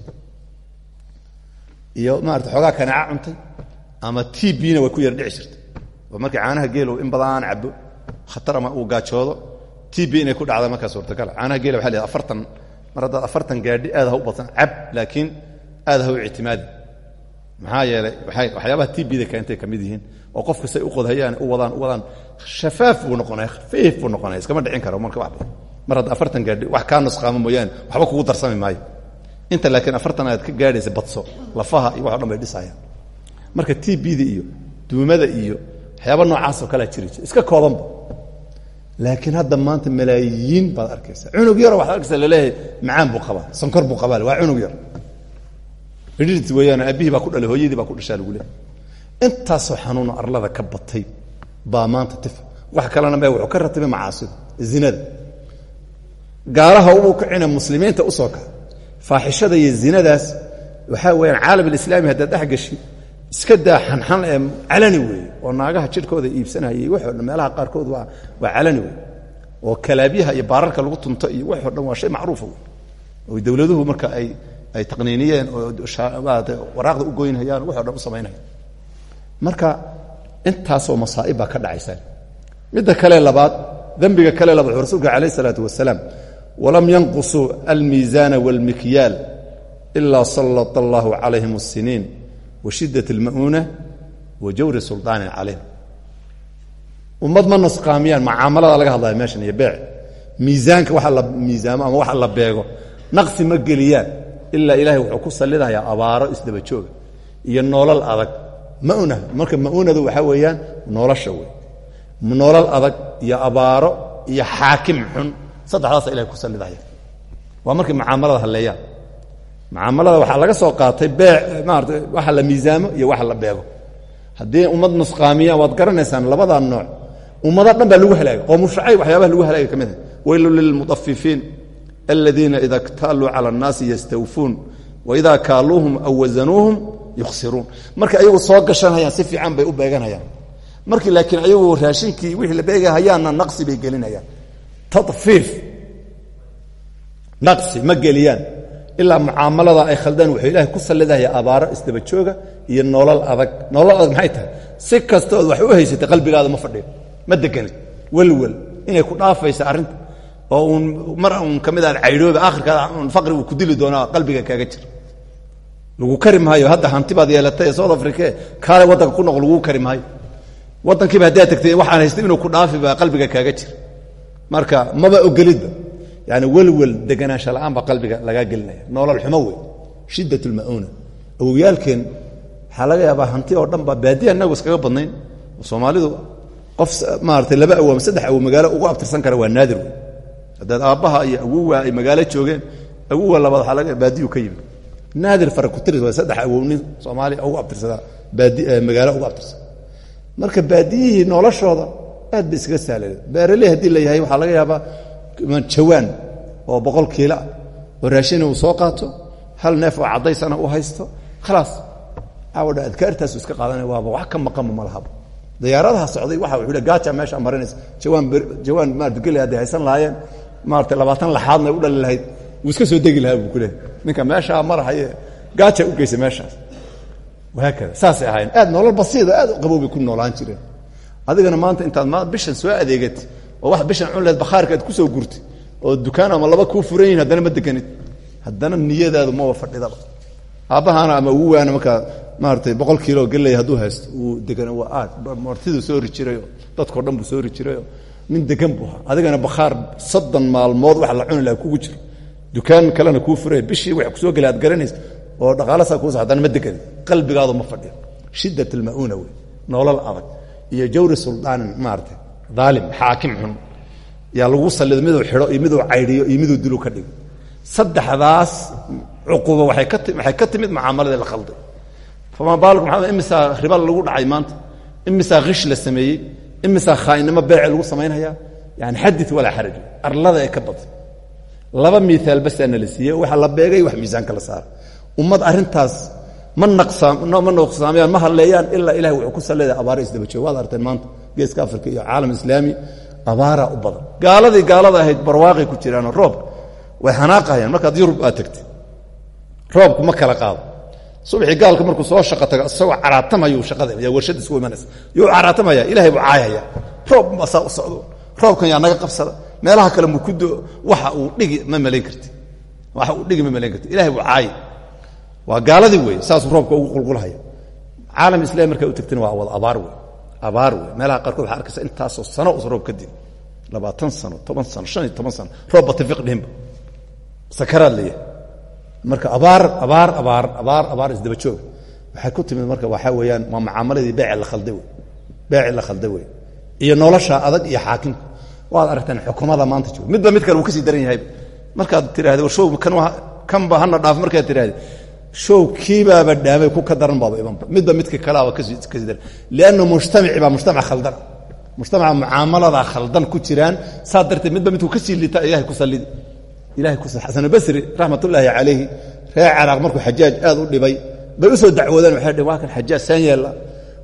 iyo maarata xoogaa kanaaca cuntay ama t bna way ku yar dhici jirta oo markii caanaha geelo in badaan cabo khatar ama uu gaajoodo t b inay ku dhacda markaa suurtagal caanaha geela waa la afartan mar haddaad gaadhi aad u badsan cab laakiin aad u ictimaadi. Maxaa yeelay waxyaabaha tbda keentay ka mid yihiin oo qofka say u qodhayaan u wadaan u wadaan shafaaf buu noqonaya khafiif buu noqonaya iskama dhicin karo marka wa mar hadda afartan gaadhi wax kaa nusqaamo mooyaane waxba kugu darsami maayo. Inta laakiin afartan aad ka gaadhaysa badso lafaha iyo wax o dhan bay dhisayaan. Marka iyo duumada iyo waxyaaba noocaasoo kalea jiri jir. Iska koobanba laakiin hadda maanta malaayiin baad arkaysa cunug yaro waxaad arkaysa la leeyahay macaan buu qabaa sankor buu qabaa waa cunug yar. Idhit weeyaan aabihii baa ku dhalay hooyadii baa ku dhashaa lagu leehay intaasoo xanuuno arlada ka batay baa maanta tifa wax kalena me wuxuu ka ratibay macaasida zinada. Gaalaha uu kacina muslimiinta u soo kaca. Faaxishada iyo zinadaas waxaa weeyaan caalam alislaami haddaad dhex gashi iska daa xanxan ee calani weeye oo naagaha jirhkooda iibsanayay waxoo dhan meelaha qaarkood waa calani wey oo kalaabyaha iyo baararka lagu tunto iyo waxoo dhan waa shay macruufa wey oo dowladuhu marka ay ay taqniiniyeen oo waraaqda u goynhayaan waxoo dhan u samaynaya marka intaasoo masaa'ib baa ka dhacaysa. Midda kale labaad dembiga kale labaad wuxuu rasuulka calayh isalaatu wasalaam walam yanqusuu almiisaana waalmikyaal ilaa sallata allahu calayhim asiniin washidat اlma'uuna wa jawri sulطaanin calayhim ummad ma nusqaamiyaan macaamalada laga hadlaya meeshan iyo beec. Miisaanka waxa la miisaamo ama waxa la beego. Naqsi ma geliyaan ilaa ilaahay wuxuu ku sallidayaa abaaro isdaba jooga iyo noolal adag. Mauna marka maunadu waxaa weeyaan nolosha wey noolal adag iyo abaaro iyo xaakim xun saddexdaasa ilahay ku sallidaya waa markay mucaamalada mucaamalada waxaa laga soo qaatay bee maarata waxa la miisaamo iyo waxa la beego. Haddii ummad nusqaamiya waad garanaysaan labada nooc ummado dhan lagu halaagay qowmu shacay waxyaabaha lagu halaagay ka mid ah. weylu lilmuطafifiin aladiina ida ktaaluu cala اnnaasi yastawfuun waidaa kaaluuhum aw wasanuuhum yukhsiruun. Marka ayagu soo gashanhayaan si fiican bay u beeganhayaan markii laakiin ayagu raashinkii wixii la beegahayaanna naqsi bay gelinayaan. Taiif naqsi ma ilaa mucaamalada ay khaldaan wuxuu ilaahay ku sallidaya abaaro isdaba jooga iyo nolol adag. Nolol adag maxay tahay? Si kasta ood wax u haysatay qalbigaada ma fadhiyo ma deganid. Welwel inay ku dhaafaysa arrinta. Oo uun mar uun ka mid aad caydhooba aakhirkaada un faqri uu ku dili doonaa qalbiga kaaga jira lagu kari maayo hadda hanti baad yeelatay south africa kaale waddanka ku noq laguu kari maayo waddankiiba haddaad tagtay waxaan haystay inuu ku dhaafi baa qalbiga kaaga jira marka maba ogolidba yani welwel deganaansha la'aan baa qalbiga lagaa gelinaya noolal xumo wey shiddat lma'uuna awowyaalkeen waxaa laga yaabaa hanti oo dhan baa baadiya inagu iskaga badnayn soomaalidu qof maaratay laba awo ama saddex awo magaalo ugu abtirsan kara waa naadir wey haddaad aabbaha iyo awowa ay magaalo joogeen awowa labaad waxaa laga baadiyu ka yimi naadir fara kutiris waa saddex awow nin soomaaliya marka baadiyihii noloshooda aad bay iskaga sahleen beeraley la yahay waxaa laga yaabaa jawaan oo boqol kiila ah oo raashina uu soo qaato hal neef oo caddaysana uu haysto khalaas. Caawadha adkaartaasu iska qaadanaya waaba wax ka maqanba ma lahaba diyaaradaha socday waxa wuxuu gaaja meesha marinaysa jawaan jawaan maarata geli hadday haysan lahaayeen. Maarata labaatan laxaadna u dhali lahayd. Wuu iska soo degi lahaa buu ku leehay ninka meeshaa marahaye gaaja u geysa meeshaas wahaakada saasay ahaayeen. Aad nolol basiida aad u qaboobay ku noolaan jireen. Adigana maanta intaad bishan soo adeegatay oo wax bishan cunleed bakhaarka aad ku soo gurtay oo dukaan ama laba kuu furan yihiin ma deganid. Haddana niyadaadu maba fadhidaba aabbahaana ama ugu waana markaa maaratay boqol kiilo geley hadduu haysto uu degan waa martiduu soo ri jirayo dadkao dhan soo ri jirayo. Nin degan buu adigana bakhaar soddon maalmood wax la cuni laha kugu jiro. Dukaan kalena kuu furay bishii wax ku soo gela aad garanaysa oo dhaqaalasaa kuusa haddana ma deganid. Qalbigaadu ma fadhiyo. Shiddat alma'uuna wey. Noolal adag. Iyo jawri suldaanin maarata daalim xaakim xun. Yaa lagu salido miduu xidho iyo miduu dilu ka dhigo. Saddexdaas cuquba waay ka timid mucaamaladii la khalday. Famaa baalku maxamed imisaa riba lagu dhacay maanta? Imisaa khish la sameeyey? Imisaa khaainnimo beece lagu samaynhayaa yani xadit walaa xaraj. Arlada ka bada laba miaal la siiyey waxa la beegay wax miisaanka la saara. Ummad arrintaas ma nuqsaamayaan ma hadleeyaan ilaa ilahay wuxuu ku salleeday abaara isdaba joog waad arteen maanta geeska afrika iyo caalam islaami abaaraa u badan. Gaaladii gaalada ahayd barwaaqay ku jiraanoo roobka way xanaaqahayaan markaad yurub aad tagtay roobku ma kala qaado. Subaxii gaalka markuu soo shaqa tago isagoo caraatamaya shaqada warshad isku imanaysa. Yuu caraatamaya ilahay buu caayaya. Roob basaa u socdo. Roobkan yaa naga qabsada. Meelaha kale mukudo waxa uu dhigi ma malayn karti waxa uu dhigi ma malayn karti ilahay buu caayi. Waa gaaladii wey saasuu roobka ugu qulqulhaya caalam islami markay u tagtina waa wada abaar wey abaar wey meelaha qaarkood waxaa arkaysa intaasoo sano us roob kadib labaatan sano toban sano shan iyo toban sano. Roob batafiq dhihinba sakaraad leeyahay. Marka abaar abaar abaar abaar abaar isdaba jooga. Waxay ku timid marka waxaa weeyaan waa mucaamaladii beeci la khalday wey beeci la khalday wey iyo nolosha adag iyo xaakimka. Waad aragteen xukumada maanta jooga. Midba mid kale wuu ka sii daran yahayba markaad tiraahdo show kan kanba hana dhaaf markaad tiraahdo show kiibaaba dhaamay ku ka daran baaba imanba midba midka kaleaba ka sii daran lianna mujtamaci baa mujtamac khaldan. Mujtamaca mucaamaladaa khaldan ku jiraan. Saa darteed midba midku ka sii liita ilahay ku sallidi ilahay ku xasanubasri raxmatullaahi calayhi reer ciraaq markuu xajaaj aad u dhibay bay u soo dacwoodeen waxay dhn waa kan xajaaj saan yeella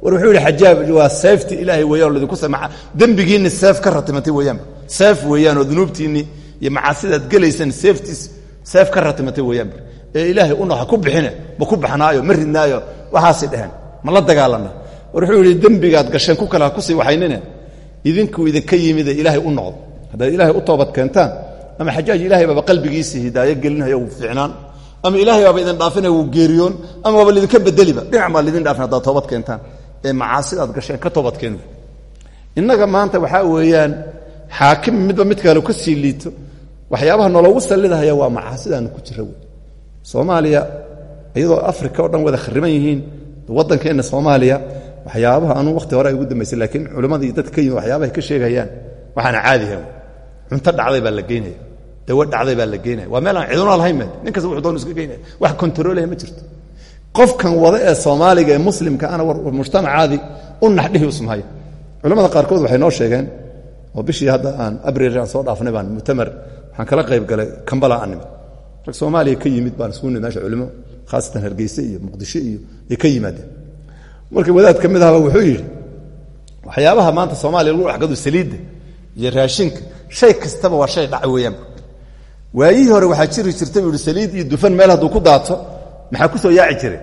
war wuxuu yidhi xajaaj waa seefti ilaahay weeyaan oo ladinku sama dembigiinni seef ka ratimatay weeyaan. Seef weeyaan oo dunuubtiinni iyo macaasidaad gelaysaan seeftiis seef ka ratimatay weeyaan ee ilaahay u noxa ku bixine ma ku baxnaayo ma ridnaayo waxaasay ma la dagaalana war wuxuu yidhi dembigaad gasheen ku kale ha ku sii waxaynine idinkuu idinka ilaahay u noqdo. Haddaad ilaahay u toobad keentaan ama xajaaj ilahay baaba qalbigiisii hidaayo gelinhayo wuu fiicnaan. Ama ilahay baaba idin dhaafinaya wuu geeriyoon. Ama waaba lidinka bedeliba dhinac baa lidin dhaafin haddaad toobad keentaan. Ee macaasidaad gasheen ka toobad keenu innaga maanta waxaa weeyaan xaakim midba mid kale ka sii liito. Waxyaabaha nologu sallidahaya waa macaasidaanu ku jira soomaaliya iyadoo africa o dhan wada khariban yihiin waddankeenna soomaaliya waxyaabaha anuu wakhti hore ugu dambaysay laakiin culimmadii dadka ka yimid waxyaabahay ka sheegayaan waxaana dhacday baa la geynaya dhacday baa la waa meel aan ciduna lahayn me nin wuxuu doon iska geynaya wax kontaroolaya ma jirto. Qofkan wada ee soomaaliga ee muslimka ana war mujtamacaadii u naxdhihi usmahayo culamada qaarkood waxay noo sheegeen oo bishii hadda aan abril aan soo dhaafnay baan mutamar waxaan kala qayb galay kambala aan rag soomaaliya ka yimid baan nimid meesha culimo khaasatan hargeyse iyo muqdisho iyo ka yimaadeen marka wadaad ka mid wuxuu yidhi waxyaabaha maanta soomaaliya lagu dhexgado saliidda iyo raashinka shay kastaba waa shay dhaca weeyaan. Waayihii hore waxaa jiri jirta saliid iyo dufan meel hadduu ku daato maxaa ku soo yaaci jiray?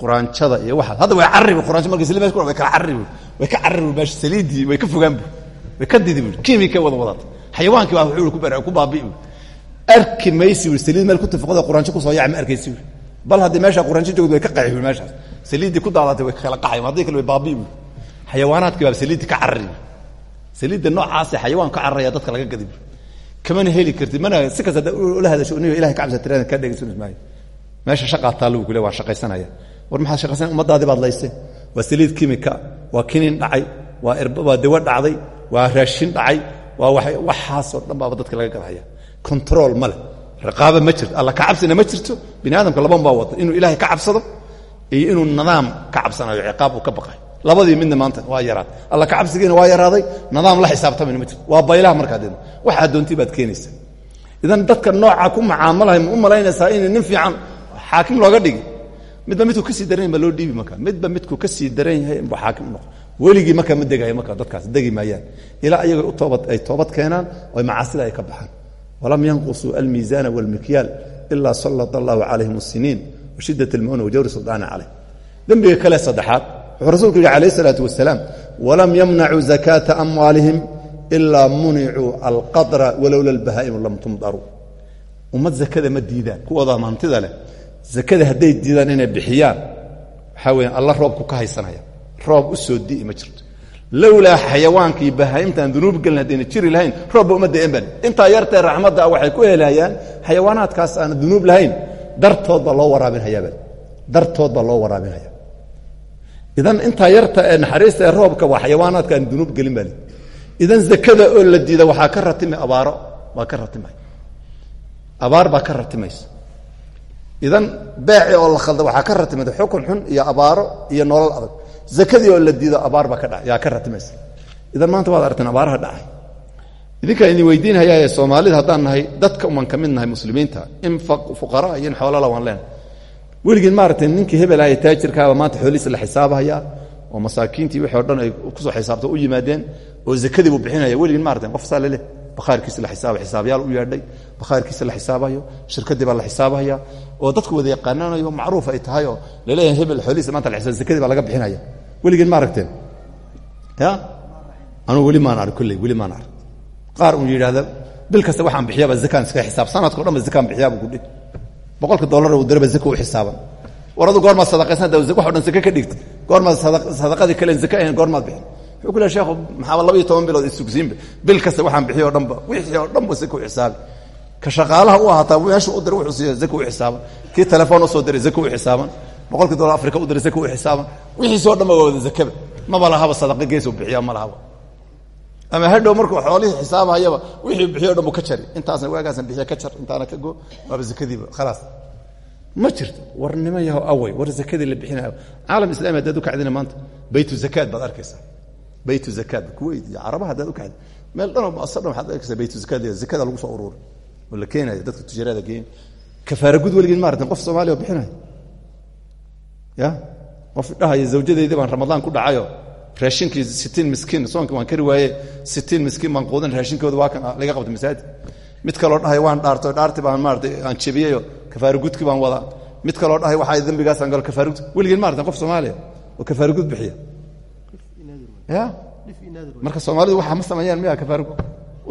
Quraanjada iyo waxaas. Hadda way carribi quraanjo markay saliid mesh ku way kala carribi way ka carribi meesha saliiddii way ka fogaan way ka didi bu wada wadata xayawaankii baa wuxuu ku baabi'i bu arki maysi bu saliid meel ku tafaqada quraanjo ku soo yaaci ma arkaysi bal haddii meesha quraanjo joogdo way ka qaxi bu meeshaas ku daadatay way kala qaxay haddii kale way baabi'i bu xayawaanaadkii baa saliiddii ka carribi saliidda noocaasa ka cararaya dadka laga gadi kamana heli kartid mana si kasta ula hadasho niyo ilahay ka cabsa tirada kaa dhegaysan maayo meesha shaqaa taallo ku le waan shaqaysanaya. War maxaad shaqaysanaya ummaddaadii baad laysay waa saliid kimika waa kinin dhacay waa waa dawo dhacday waa raashin dhacay waa wa waxaasoo dhan baaba dadka laga gadhaya control ma leh. Raqaaba ma jirto. Alla ka cabsina ma jirto. Bini aadamka laban baa wata inuu ilaahay ka cabsado iyo inuu nidaam ka cabsanayo. Ciqaab uu ka baqayo labadii midna maanta waa yaraaday alla ka cabsigiina waa yaraaday. Nidaam la xisaabtamana ma jirto. Waa baylaha markaa deedna. Waxa addoontii baad keenaysa idan dadka nooca ku mucaamalahay ma u malaynaysaa inay nin fiican xaakim looga dhigi. Midba midku ka sii daran baa loo dhiibi marka midba midku ka sii daran yahay inbuu xaakim noqo weligii marka ma degayo marka dadkaas. Degi maayaan. Ilaa ayaga ay toobad keenaan oo macaasida ay ka baxaan walam yanqusuu almiisaana walmikyaal ilaa sallata allahu calayhim asiniin wa shiddat almawna wa jawri suldaana caleyh dembiga kale saddexaad wuxuu rasuulku yihi calayh isalaatu wasalaam walam yamnacuu zakaata amwaalihim ilaa municuu alqadra walowla albahaa'imu lam tumdaruu ummad zakada ma diidaan kuwooda mantida leh zakada hadday diidaan inay bixiyaan waxaa weya alla roobku ka haysanaya roob u soo di'i ma jirto lowlaa xayawaankii bahaa'imtaan dunuub gelin haddayna jiri lahayn roobba uma da'en bani intaa yartee raxmadda waxay ku helayaan xayawaanaadkaas aan dunuub lahayn dartood baa loo waraabinhayaa bani dartood baa loo waraabinhaya idan intaa yarta ee naxariista ee roobka waa xayawaanaadka aan dunuub gelin baa idan zakada oo la diida waxaa ka ratimi abaaro waa ka ratimay. Abaar baa ka ratimaysa. Idan beeci oo la khalda waxaa ka ratimada xukun xun iyo abaaro iyo nolol adag zakadii oo la diido abaar baa ka dha yaa ka ratimaysa idan maanta waad aragteen abaaraha dhacay. Idinkaan idin weydiinhayaa soomaalida haddaan nahay dadka uman ka mid muslimiinta in fuqaraa iyo in xoolala waan leenahay. Weligeen maaragtay ninkii hebel ahaya taajirkaaba maanta xoolihiisa la xisaabahaya oo masaakiintii wixii o dhan ay ku soo xisaabta u yimaadeen oo zakadii buu bixinaya. Weligeen maaragtay qof saa bakhaarkiisa la xisaaba xisaabayaal u yeedhay bakhaarkiisa la xisaabayo shirkadii baa la xisaabahaya oo dadku wada yaqaanaanayo macruuf ay tahay oo la leeyahay hebel xoolihiisa maanta la xisaab zakadii baa laga bixinaya. Weligeen ma aragteen? Ya? Anugu weli maan arag kolley weli maan arag. Qaar uu yidhaahda bil kasta waxaan bixiyaaba zakaan iska xisaab sanadkao dhan ba zakaan bixiyaaba kudhi boqolka dollar uu diraba zaka u xisaaban. War adu goormaad sadaqaysan wax o dhan zake ka dhigta. Goormaad sadaqadii kalen zake ahayn goormaad bixin wuxuu ku lehay sheekhu maxaaba bilood isugsiinba bil kasta waxaan bixiy dhanba wixii oo dhan ba zake u xisaabi ka shaqaalaha u ahaataa meeshu u diray wuxuu siiya zake u xisaaban telefoon u soo diray zake u xisaaban boqolkii dolar afrika u diray zake u xisaaban wixiisoo dhan ba waa wada zakeba maba lahaba sadaqa geesuu bixiya ma lahaba ama hadhow markuu xoolihii xisaabhayaba wixii bixiyo o ka jari intaasna waagaasan bixiya ka jar intaana ka go waaba zakadiiba khalaas ma jirto war awey war zakadii la bixinayo caalam islami haddaad u kacdina maanta baytu zakaad baad baytu zakaad kuweyt iyo carabaha haddaad u kacdi meel dhanoo muasar dhan waxaad arkaysaa baytu zakaad zakada lagu soo uruuri oo la dadka tujaarada geen kafaara gud weligiin ma qof soomaaliya oo bixinayo ya? Qof dhahaya zawjadeydii baan ramadaan ku dhacayo. Raashinkii sitiin miskiin soonki waan kari waaye sitiin miskiin baan quudan raashinkooda waa kan laga qabta masaajid. Mid kaloo dhahay waan dhaarto dhaartii baan maarata aan jebiyeyo kafaara gudkii baan wadaa. Mid kaloo dhahay waxaa dembigaasaan galo kafaara gud. Weligiin ma qof soomaaliya oo kafaara gud bixiya ya? Marka soomaalidu waxa ma sameeyaan miya kafaara gud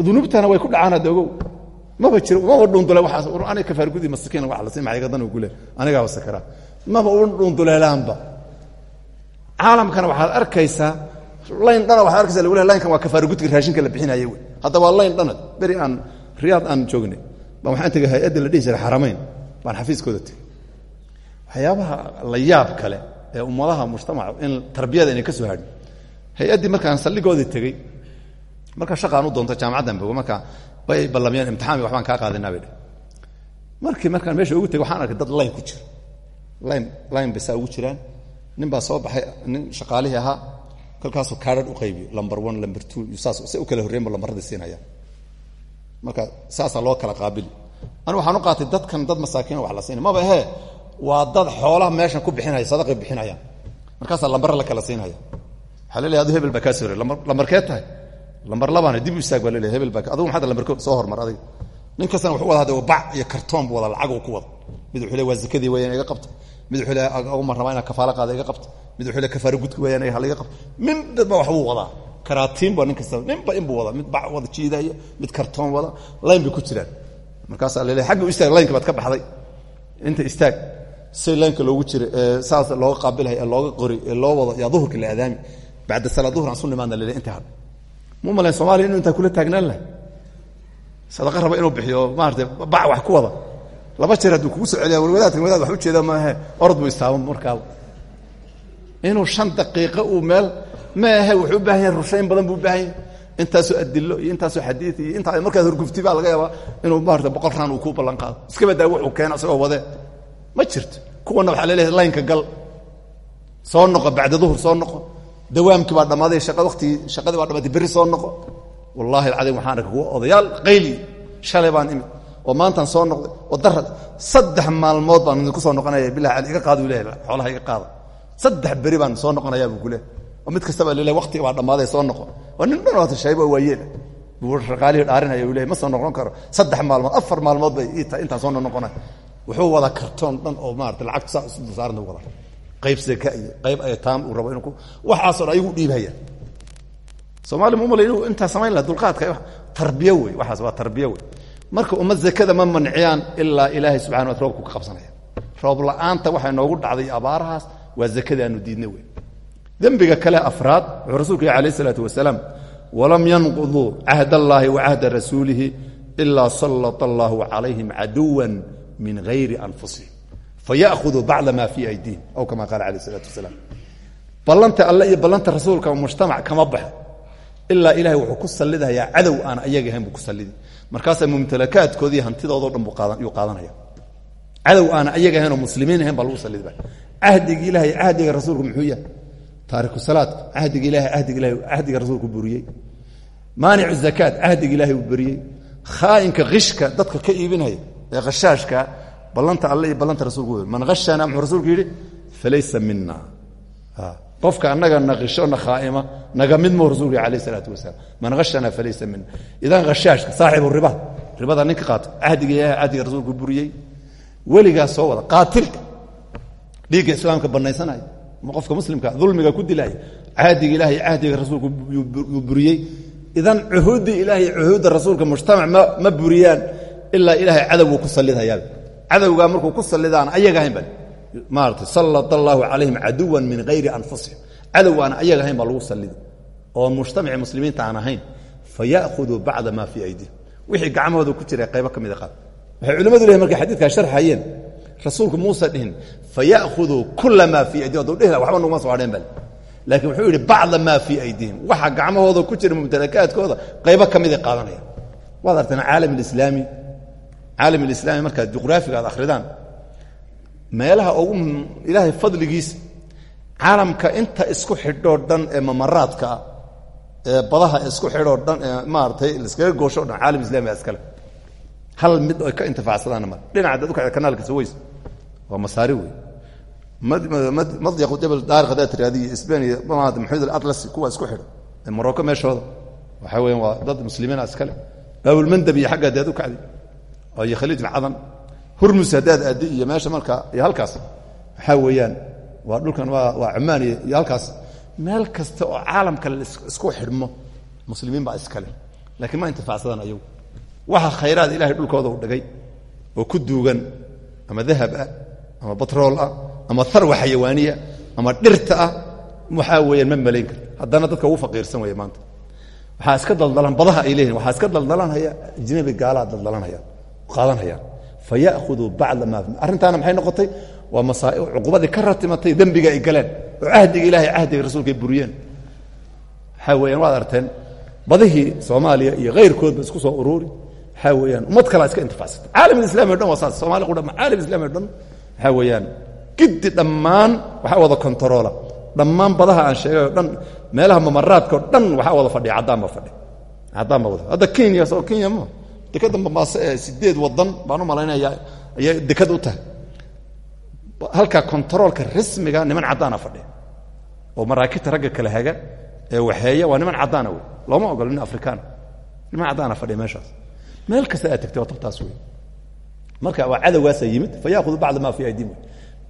dunuubtana way ku dhacaan hadda ogow. Maba jiro maba dhuundule waxaas. Aniga kafaara gudi masakiin wax la siin maxay gadan ugu le anigaaba sakaraa maba u dhuunduleelaanba caalamkana waxaad arkaysaa layn dhana waxaad arkaysa lagu lehay laynkan waa kafaara gudka raashinka la bixinayay wey. Hadda waa layn dhanad. Beri aan riyaad aan joognay. Baan waxaan tegay hay'adda la dhihi jiray baan xafiiskooda tegey waxyaabaha la yaab kale ee ummadaha mujtamaca in tarbiyada inay ka soo hadhin hay'addii markaan saldhigoodii tegey marka shaqaan u doonto jaamacaddan bogo marka way ballamiyeen imtixaan waxbaan kaa qaadinaa bay markii markaan meesha ugu tegey waxaan arkay dad layn ku jira. Layn layn bay ugu jiraan. Nin baa soo baxay nin shaqaalihii ahaa kolkaasuu kaadhadh u qaybiyo. Lamber one lamber two iyo saas se kala horreynba lambaradii siinaya marka saasaa loo kala qaabili anigu waxaan u qaatay dadkan dad masaakiin wax la siinay maba ahee waa dad xoolaha meeshan ku bixinaya sadaqay bixinayaan. Markaasaa lambare la kala siinaya leeyahay adu hebel baa kaa soo lambarkee tahay? Lambar labaana dib u istaag baa leeyahay hebel baa adigu maxaad lambarko soo hormar adiga. Nin kastana wuxuu wada bac iyo kartoon buu wada lacag ku wada. Mid wuxuu leeyahay waa zakadii weeyaan iga mid wuxuu leeyahay aguma rabaa inaa kafaalo qaada iga qabta. Mid wuxuu leeyahay kafaaro gudka weeyaan iga haliga qabta. Min dadba wax buu wadaa. Karaatiin baa nin kasta ninba inbuu wadaa. Mid bac wada jiidaya mid kartoon wada layn bay ku jiraan. Markaasaa leeyahay xagga u istaag laynka baad ka baxday. Inta istaag si laynka loogu jiray ee saas looga qaabilhay looga qori loo wado yaa duhurka la aadaami bacda salaa duhur aan su nimaadna inta mu malayn soomaaliya inuu intaa kula taagnaan lahay sadaqa raba inuu bixiyo maarata bac wax ku wada laba jeer hadduu kugu soo celiya war wadaadkan wadaad wax ujeeda maahe orod buu istaaban markaaba inuu shan daqiiqo uu meel ma ahe wuxuu u baahan yahay rushayn badan buu u baahan yahay intaasoo adilo iyo intaasoo xadiid iyo intaa markaad horgufti baa laga yaabaa inuu maarata boqol raan uu kuu ballan qaado iska badaa wuxuu keeno isagoo wadee ma jirto kuwana waxaa la leeyahay laynka gal soo noqo bacda duhur soo noqo dawaamkii baa dhammaaday waqtigii shaqadii baa dhamaatay berri soo noqo. Wallaahi alcadiim waxaan arkay kuwa odayaal qayli shalay baan imid. Oo maantaan soo noqday oo darad saddex maalmood baan idinku soo noqonaya bilah cali iga qaada u leeyahay xoolaha iga qaada. Saddex beri baan soo noqonayaa buu ku leeyahay. Oo mid kasta baa leeyahay waqtiga baa dhammaaday soo noqo waa nin dhan oo shayba waa yeela buu shaqaalihii dhaarinaya uu leeyahay ma soo noqon karo. Saddex maalmood afar maalmood bay intaan soo noqonaya wuxuu wadaa kartoon dhan oo maarata lacagta saa isu dulsaaran wada qayb zaka iyo qayb aytaam uu rabo inuu ku waxaasoo dhan ayagu dhiibhaya soomaaliya ma umalay inuu intaa samayn laha dulqaadka tarbiye wey waxaas waa tarbiye wey. Marka ummad zakada ma manciyaan ilaa ilaahay subxana wat roobku ka qabsanaya. Roob la'aanta waxay noogu dhacday abaarahaas waa zakada aanu diidna wey. Dembiga kale afraad wuxuu rasulku yih alayh isalaatu wasalaam walam yanquduu cahd wa cahda rasuulihi ilaa sallata allahu calayhim caduwan min hayri anfusihim fayaأkhuduu bacda ma fii aydiihim aw kama qaala alayh isalaatu wasalaam ballanta alle iyo ballanta rasuulka mujtamac kama baxo ilaa ilahay wuxuu ku sallidayaa cadow aan ayaga ahayn buu ku sallidi markaasaa mumtalakaadkoodii hantidoodao dhan yuu qaadanaya cadow aan ayaga ahayn oo muslimiin ahayn baa lagu sallidba cahdiga ilahay cahdiga rasuulku muxuu yahay taariku salaadka cahdiga ilahay ahdiga ilahay cahdiga rasuulku buriyey maanicu zakaat cahdiga ilahay uu buriyey khaa'inka khishka ballanta alle iyo ballanta rasuulku man hashana muxuu rasuulku yidhi falaysa mina qofka annaga naqisho na khaaima naga mid muu rasulku yih alayh isalaatu wasalaam. Man hashana falaysa mina idan khashaashka saaxibu riba. Ribada ninka qaato cahdiga ilahay cahdiga rasuulku buriyey. Weligaas soo wada. Qaatilka. Dhiigga islaamka banaysanaya qofka muslimka dulmiga ku dilaya cahdiga ilahay cahdiga rasuulku yuu buriyey. Idan cuhuudda ilahay cuhuudda rasuulka mujtamac ma buriyaan ilaa ilahay cadowgu ku sallidhayaa cadowgaa markuu ku sallidaan ayaga ahayn ba maarata sallata allaahu calayhim caduwan min hayri anfusihim. Cadow aan ayaga ahayn baa lagu sallidi. Oo mujtamacii muslimiinta aan ahayn faya'khuduu bacda maa fii aydihim. Wixii gacmahooda ku jira qaybo ka mida qaad waxay culimmadu leeyihiin markay xadiidkaa sharxayeen rasuulku muuse dhihin faya'khuduu kula maa fii aydihim. Hadduu dhihi laha waxba nuguma soo hadheen bale laakiin wuxuu yidhi bacda maa fii aydihim. Waxa gacmahooda ku jira mumtalakaadkooda qaybo ka miday qaadanaya. Waad arteen caalam alislaami caalam alislaami markaad juqraafiga aad akhridaan meelaha ugu ilaahay fadligiisa caalamka inta isku xidhoo ee mamaraadkaa ee badaha isku xidhoo ee maaratay laiskaga goosho dhan caalam islami iskale hal mid oy ka intifacsadaan ma dhinaca dad ukaa kanaalka saways waa masaari wey madyaqu jabal daariq hadaa tiraadiyo isbaniya maata maxamed alatlasi kuwa isku xidho ee meeshooda. Waxaa weeyaan waa dad muslimiina iskale baabulmandab iyo xagga hadaad u kacdi oo iyo khaliij cadan hurmus haddaad aadi iyo marka iyo halkaas. Waxaa weeyaan waa dhulkan waa cumaan iyo halkaas. Meel kasta oo caalamka la isku xidhmo muslimiin baa iskale laakiin ma intifacsadaan ayagu waxa khayraad ilahay dhulkooda u dhigay oo ku duugan ama dahab ah ama batrool ah ama harwa xayawaaniya ama dhirta ah waxaa weeyaan ma dadka ugu faqiirsan weeye maanta. Waxaa iska daldalan badaha ay leeyihiin waxaa iska daldalanhaya ajnabi gaalaa daldalanhayaan qaadanhayaan faya'khuduu bacda maa arrintaana maxay noqotay? Waa cuqubadii ka ratimatay dembiga ay galeen. Oo cahdiga ilahay cahdiga rasuulka ay buriyeen. Waxaa weeyaan waad arteen badihii soomaaliya iyo kayrkoodba isku soo uruuri. Waxaa weeyaan ummad kalaa iska intifacsata caalam islami o dhan waa saas. Somali qudha caalam islami o dhan waxaa weeyaan giddi dhammaan waxaa wada kontaroola dhammaan badaha aan sheegay o dhan meelaha mamaraadka o dhan waxaa wada fadhiya. Caddaan baa fadhi caddaan baa wada hadda kenya soo kenya ma dekadda mambaase ee sideed wadan baan u malaynaya ayay dekad u tahay. Halka kontaroolka rasmiga niman caddaana fadhiya. Oo maraakibta ragga kala haga ee waxeeya waa niman caddaana wey. Looma ogolo nin afrikaan. Niman caddaana fadhiya meeshaas. Meel kasta aad tagtay waa tabtaas wey. Marka waa cadowgaasaa yimid fa yaahudu bacda maa fii aydihim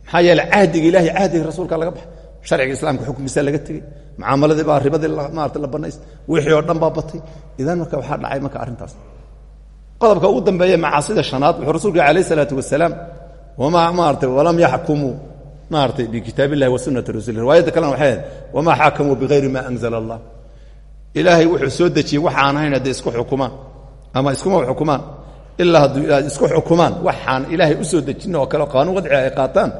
maxaa yeele cahdiga ilahi cahdiga rasuulka laga baxa sharciga islaamka xukunkiisa laga tegey. Mucaamaladii baa ribadii maarata la banays wixii oo dhan baa batay. Idan marka waxaa dhacay marka arrintaas qodobka ugu dambeeye macaasida shanaad wuxuu rasuulku alayh isalaatu wasalaam wamaa maarata walam yaxkumuu maaratay bikitaab illahi wa sunati rasuli riwaayadda kalena waxay wamaa xakamuu bigayri ma anzala allah ilaahay wuxuu soo dejiyey waxaan ahayn hadday isku xukumaan ama iskuma xukumaan ilaa hadduu isku xukumaan waxaan ilaahay u soo dejin oo kale qaanuun wadciga qaataan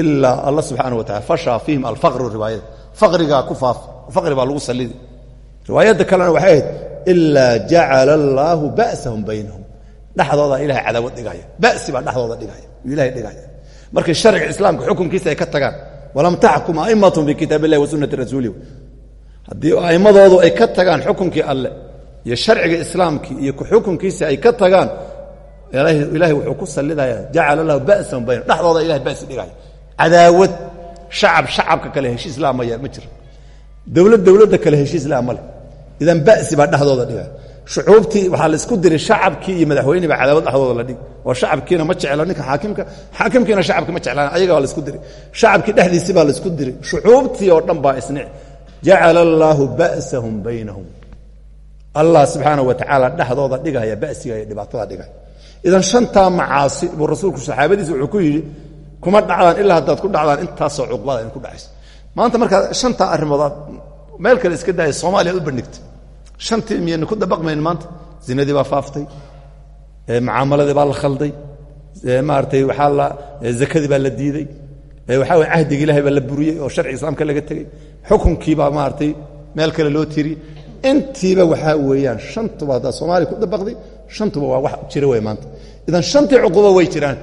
ilaa alla subxaana wa tacala fashaa fiihim alfaqru riwaayada faqrigaa ku faaf faqri lagu sallidi riwaayadda kalena waxay ahayd ilaa jacala allaahu ba'sahum baynahum. Dhexdooda ilahay cadaawad dhigaya. Ba'si baa dhexdooda dhigaya. Ilahay dhigaya. Markay sharciga islaamka xukunkiisa ay ka tagaan walam taxkum a'immatum bikitaab illahi wa sunnati rasuulih haddii a'immadoodu ay ka tagaan xukunkii alle iyo sharciga islaamkii iyo xukunkiisa ay ka tagaan ilaahay wuxuu ku sallidaya jacala lahu ba'san bayna dhexdooda ilahay ba'si dhigaya cadaawad shacab shacabka kale heshiis laa ma jiro. Dowlad dowladda kale heshiis laa ma leh idan ba'si baa dhexdooda dhigaya shucuubtii waxaa la isku diray shacabkii iyo madaxweynii baa cadaawad dhexdooda la dhig. Oo shacabkiina ma jecla ninka xaakimka xaakimkiina shacabka ma jeclaan ayaga baa la isku diray shacabkii dhexdiisii baa la isku diray shucuubtii oo dhan baa isnic. Jacala allaahu ba'sahum baynahum. Allah subxaana wa tacaala dhexdooda dhigaya basiga iyo dhibaatada dhigaya. Idan shantaa macaasi buu rasuulku saxaabadiisa wuxuu ku yidhi kuma dhacdaan ilaa haddaad ku dhacdaan intaasoo cuqbada in ku dhacayso maanta markaa shantaa arrimood aad meel kale iska daaya soomaaliya u bandhigtay shantii miyayna ku dabaqmayn maanta? Zinadii baa faaftay mucaamaladii baa la khalday maaratay waxaa la zakadii baa la diiday waxaa way cahdiga ilahay baa la buriyey oo sharciga islaamka laga tegey. Xukunkiibaa maaratay meel kale loo tiriyey intiiba waxaa weeyaan shantuba haddaad soomaaliya ku dabaqday shantuba waa wax jira wey maanta. Idan shantii cuquba way jiraan.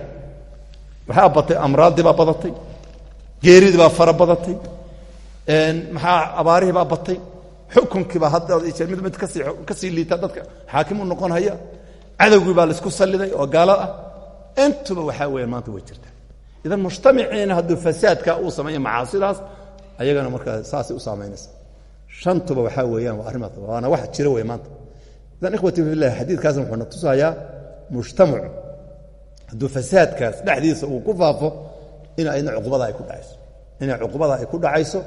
Waxaa batay amraaddii baa badatay geeridii baa fara badatay maxaa abaarihii baa batay xukunkiibaa hadda jeer mid mid ka sii liita dadka xaakim u noqon haya cadowgii baa la isku salliday oo gaalo ah intuba waxaa weeyaan maanta way jirtaa. Idan mujtamaciina hadduu fasaadka uu sameeyo macaasidaas ayagana markaa saasay u saamaynaysa. Shantuba waxaa weeyaan waa arrimaas waana wax jira wey maanta. Idan ikhwati filah xadiidkaasna wuxuu na tusayaa mujtamacu hadduu fasaadkaas dhexdiisa uu ku faafo in ayna cuqubada ay ku dhacayso. Inay cuqubada ay ku dhacayso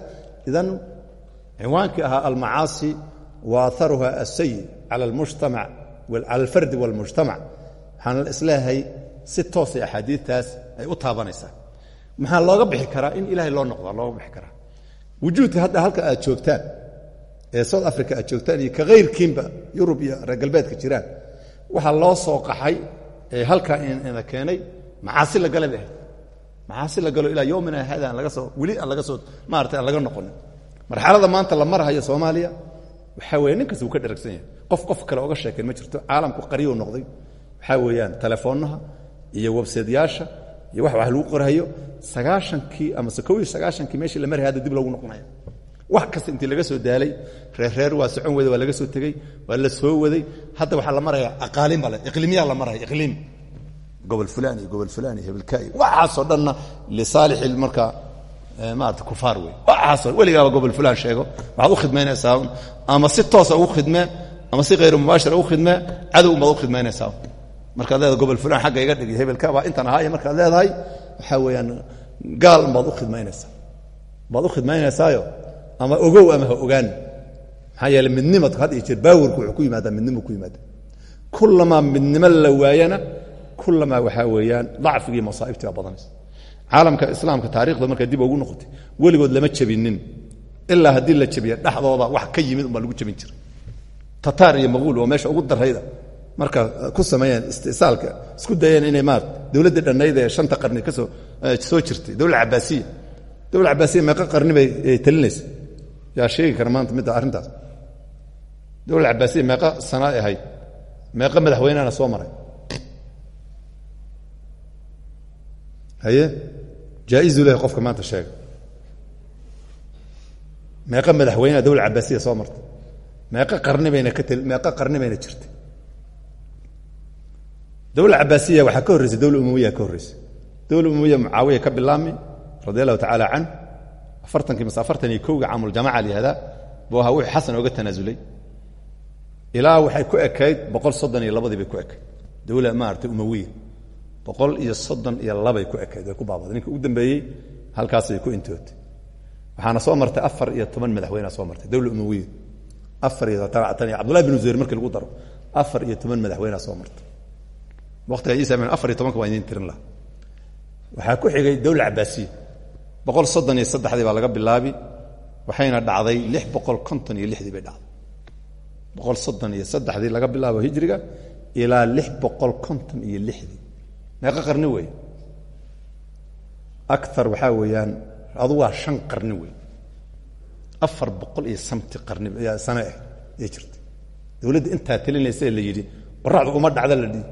idan ciwaankii ahaa almacaasi wa aharuha asayi cala almujtamac cala alfardi walmujtamac. Waxaan is leeyahay si toosay axaadiidtaas ay u taabanaysaa. Maxaa looga bixi karaa in ilaahay loo noqdaa looga bixi karaa? Wujuudka hadda halka aad joogtaan ee south africa aad joogtaan iyo ka kayrkiinba yurub iyo reer galbeedka jiraan waxaa loo soo qaxay ee halkaa ina keenay macaasi la gala bay ahayd macaasi la galo ilaa yomina hada aan laga soo weli aan laga soo maarata aan laga noqonin marxalada maanta la marhayo soomaaliya waxaa weeye nin kasta uu ka dharagsan yahay. Qof qof kale oga sheekeen ma jirto caalamku qariyou noqday. Waxaa weeyaan telefoonnaha iyo websaytyaasha iyo wax wax lagu qorhayo. Sagaashankii amase kow iyo sagaashankii meeshii la marhay hadda dib loogu noqonaya. Wax kasta intii laga soo daalay reerreer waa socon wada waa laga soo tegey waa la soo waday. Hadda waxaa la maraya aqaalin bale iqliimiyaa la maraya iqliim gobol fulan iyo gobol fulan iyo hebelkaa iyo waxaasoo dhanna lisaalixi markaa maarata kufaar wey waxaasoo weligaaba gobol fulan sheego. Waxaad u khidmaynaysaa ama si toosa ugu khidmee ama si hayru mubaashira ugu khidmee cadow unbaad u khidmaynaysaa markaad leedahay gobol fulan xagga iga dhigi hebelka baa intan ahaaya markaad leedahay waxaa weeyaan gaal unbaad u khidmaynaysaa. Baad u khidmaynaysaayo ama ogow ama ha ogaan. Maxaa yeele midnimadku had iyo jeer baawirku wuxuu ku yimaadaa midnimu ku yimaada. Kulamaa midnimo la waayana kulamaa waxaa weeyaan dacfigii masaa'ibtii baa badanaysa caalamka islaamka taarikhda markaa dib ugu noqotay weligood lama jabinin. Ilaa haddii la jabiya dhexdooda wax ka yimid umbaa lagu jabin jiray. Tataar iyo maquul oo meesha ugu darayda marka ku sameeyeen istisaalka isku dayeen inay maarata dowladdii dhannayd shanta qarni ka soo jirtay dowla cabaasiya dowla cabaasiya meeqa qarni bay talinaysa yaa sheegi kara maanta midda arrintaas. Dowla cabaasiya meeqa sana ay ahayd. Meeqa madaxweynehana soo maray. Haye jaa-izu leh qofka maanta sheega meeqa madaxweyneha dowla cabaasiya soo martay meeqa qarni bayna ka meeqa qarni bayna jirtay dowla cabaasiya waxaa ka horreysay dowla umawiya ka horreysay dowla umawiya mucaawiya ka bilaabmi radi allahu tacaala can afartankii mase afartan iyo kowga caamul-jamaca layihahdaa buu ahaa wuxuu xasan oga tanaasulay ilaa waxay ku ekayd boqol soddon iyo labadii bay ku ekayd dowla maaragtay umawiya boqol iyo soddon iyo labay ku ekayd ku baabaday. Ninka ugu dambeeyey halkaasay ku intootay waxaana soo martay afar iyo toban madaxweynea soo martay. Dowla umawiya afar iyo tan cabdullahi bin zuhayr markii lagu daro afar iyo toban madaxweynea soo martay. Waqtiga isa afar iyo tobanka waa idiin tirin laha waxaa ku xigay dowla cabaasiya boqol soddon iyo saddexdii baa laga bilaabi waxayna dhacday lix boqol konton iyo lixdii bay dhacday. Boqol soddon iyo saddexdii laga bilaabo hijriga ilaa lix boqol konton iyo lixdii meeqa qarni wey. Aar waxaa weeyaan adu waa shan qarni wey. Afar boqol iyo samti qarni sane ah ee jirtay. Dowladda intaa talinaysa la yidhi qoraxdu uma dhacda la dhihi.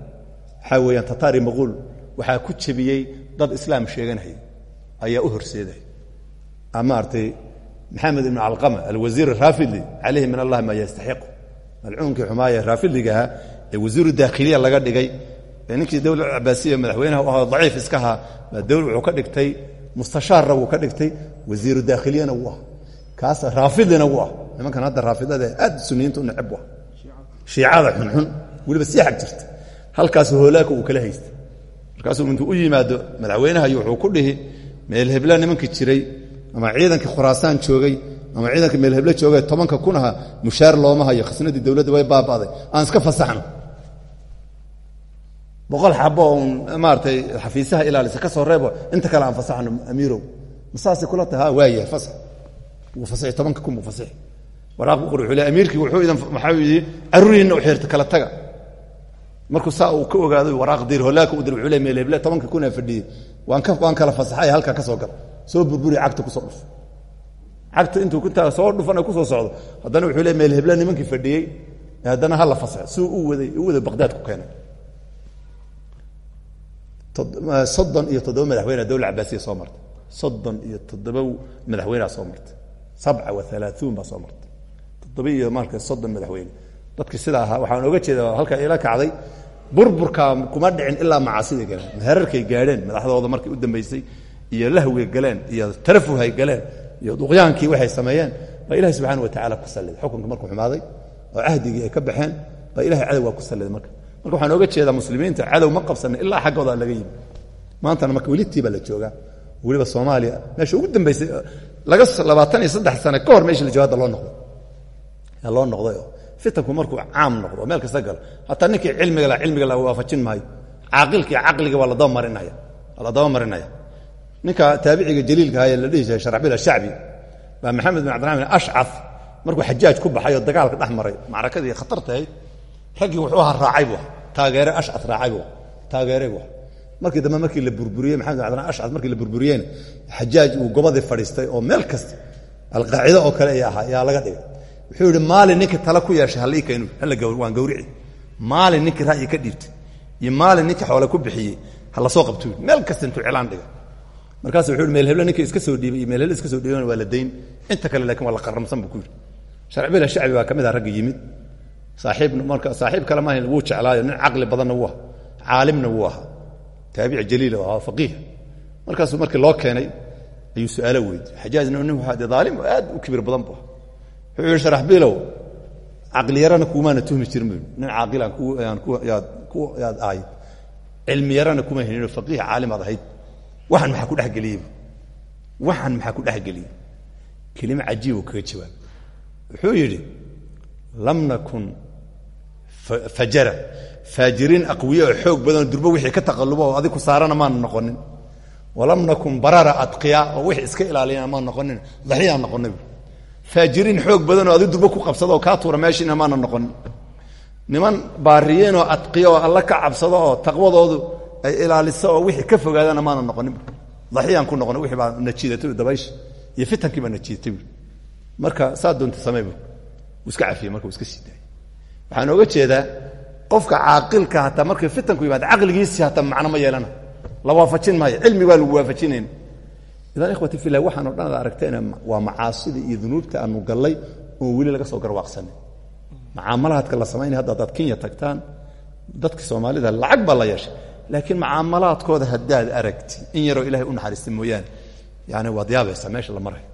Waxaa weeyaan tataari maquul waxaa ku jebiyey dad islaam sheeganaya ayaa u horseedaya maaragtay maxamed ibn calqama alwasiir araafidli calayhi min allahi maa yastaxiqu. Malcuunkii xumaaya raafidliga ahaa ee wasiiru daakhiliya laga dhigay ninkii dowla cabaasiya madaxweynaha u ahaa iska ahaa baa dowla wuxuu ka dhigtay mustashaarna wuu ka dhigtay wasiiru daakhiliyana wuu ah kaas raafidlina wuu ah nimankan hadda raafidada aad suniyiinta u necab u ah shiicada xunxun weliba sii jirta. Halkaas hoolaaka uu kala haysta markaasuu intuu u yimaado madaxweynaha wuxuu ku dhihi meel hebla nimankii jiray ama ciidankii khuraasaan joogay ama ciidankii meel heble joogay tobanka kun mushaar looma hayo khasnadii dowladda way baaba'day. Aan iska fasaxno boqol xabo uun. Maaratay xafiisaha ilaalisa ka soo reebo inta kale aan fasaxno amiirow. Masaasay kula taha? Waayahay fasax wuu fasixi tobanka kun buu fasixi. Waraaq bu qor wuxuu le amiirkii wuxuu idan waxaa yidhi carruuriinna u xirta kala taga. Markuu saa uu ka ogaado waraaq diir holaaka u dir wuxuu tobanka kunaa fadhiyey. Waan ka waan kala fasaxay halkaa ka soo gal soo burburi cagta ku soo dhuf. Cagta intuu kuntaa soo dhufan ku soo socdo. Haddana wuxuu le meel hebla nimankii fadhiyey haddana hala fasaxo. Suu u waday u waday baqdaad ku keenay soddon iyo toddoba madaxweyne dowla cabaasiya soo martay. Soddon iyo toddoba madaxweynea soo martay. Sabca wa soo martay. Toddoba iyo marka soddon madaxweyne. Dadkii sidaa ahaa waxaan oga jeeda halkaa ila kacday burburkaa kuma dhicin ilaa macaasiday galeen. Herarkay gaadheen madaxdooda markay u dambaysay iyo lahwigay galeen iyo tarafuhay galeen iyo duqyaankii waxay sameeyeen baa ilahi subxana wa tacala ku salliday xukunka markuu xumaaday oo cahdigii ay ka baxeen baa ilahay cadow waa ku salliday marka marka waxaan oga jeedaa muslimiinta cadow ma qabsanin ilaa xaggooda laga yimi maantana marka welitii la joogaa. Weliba soomaaliya meesha ugu dambaysay laga labaatan iyo sane ka hor meesha la jooga loo yaa loo noqday oo fitanku markuu caam noqdo meel kasta galo. Hataa ninkii cilmiga la cilmiga la waafajin maayo caaqilkii caqliga waa la dabamarinaya waa la dabamarinaya ninka taabiciga jaliilka ahaye la dhihi jiray sharaxbil ashacbi maxamed bin cabdiraxman ashcaf markuu xajaaj ku baxay oo dagaalka dhex macrakadii khatarta ahayd. Raggii wuxuu ahaa raacay buu taageere ashcaf raacay buu taageere buu markii dambe markii la burburiyey maxamed bin cabdiraxman ashcaf markii la burburiyeyna xajaaj uu gobadii fadhiistay oo meel kasta alqaacido oo kale ayaa ahaa yaa laga dhigay. Wuxuu yidhi maalin ninkii tala ku yeeshay hala waan gawrici maalin ninkii ra'yi ka dhiibtay iyo maalin ninkii xoole ku bixiyey ha la soo qabto meel kasta intuu cilaan dhigay markaasu wuxuu yidhi meel heble ninkii iska soo dhiibay iyo meel heble iska soo dhiibana waa la dayn. Inta kale laakiin waa la qaramsan buu ku yidhi. Sharcibila shacbi baa ka mid ah ragga yimid saaxiib kale maahayn wuu jeclaayo nin caqli badanna wuu ahaa caalimna wuu ahaa taabici jaliil oo ahaa markii loo keenay ayuu su'aalo weydiy xajaajna nin waxaa dee daalim aad u kibir badan bu wuxuu yidhi sharax bilow caqliyarana kuumaana tuhmi jirin buu nin caaqilaan yaad ahayd cilmi yarana kuma helino faqiih caalimaad ahayd. Waxan maxaa ku dhexgeliyey waxan maxaa ku dhexgeliyey kelimo cajiib uu kaga jawaab wuxuu yidhi lam nakun fajara faajiriin aqwiye oo xoog badanoo durbo wixii ka taqallubo oo adig saarana maanu noqonin. Walam nakun barara adqiya oo wixii iska ilaaliyana maan noqonin. Daxiyaan noqonay faajiriin xoog badanoo adi durbo ku qabsado oo kaa tuura meeshiina maana noqonin. Niman baariyeenoo adqiya oo alla ka cabsado oo taqwadoodu ay ilaaliso oo wixii ka fogaadana maana noqonin. Daxiyaan ku noqonay wixii baa najiidatay dabaysha iyo fitankii baa najiidatay marka saa doonta samey bu wuu iska cafiyey marka iska sii daayay waxaan ooga jeedaa qofka caaqilka hataa markay fitanku yimaado caqligiisii hataa macno ma yeelana. La waafajin maayo cilmi waa lagu waafajinayn idan ikhwati filah waxaan o dhan ad aragteena waa macaasida iyo dunuubta aanu gallay oon weli laga soo garwaaqsanin mucaamalaadka la samaynaya hadda haddaad kenya tagtaan dadka soomaalida lacag baa la yeeshay. Laakiin mucaamalaadkooda haddaad aragti in yaroo ilahay u naxariista mooyaane yani waad yaabaysaa meesha la maraya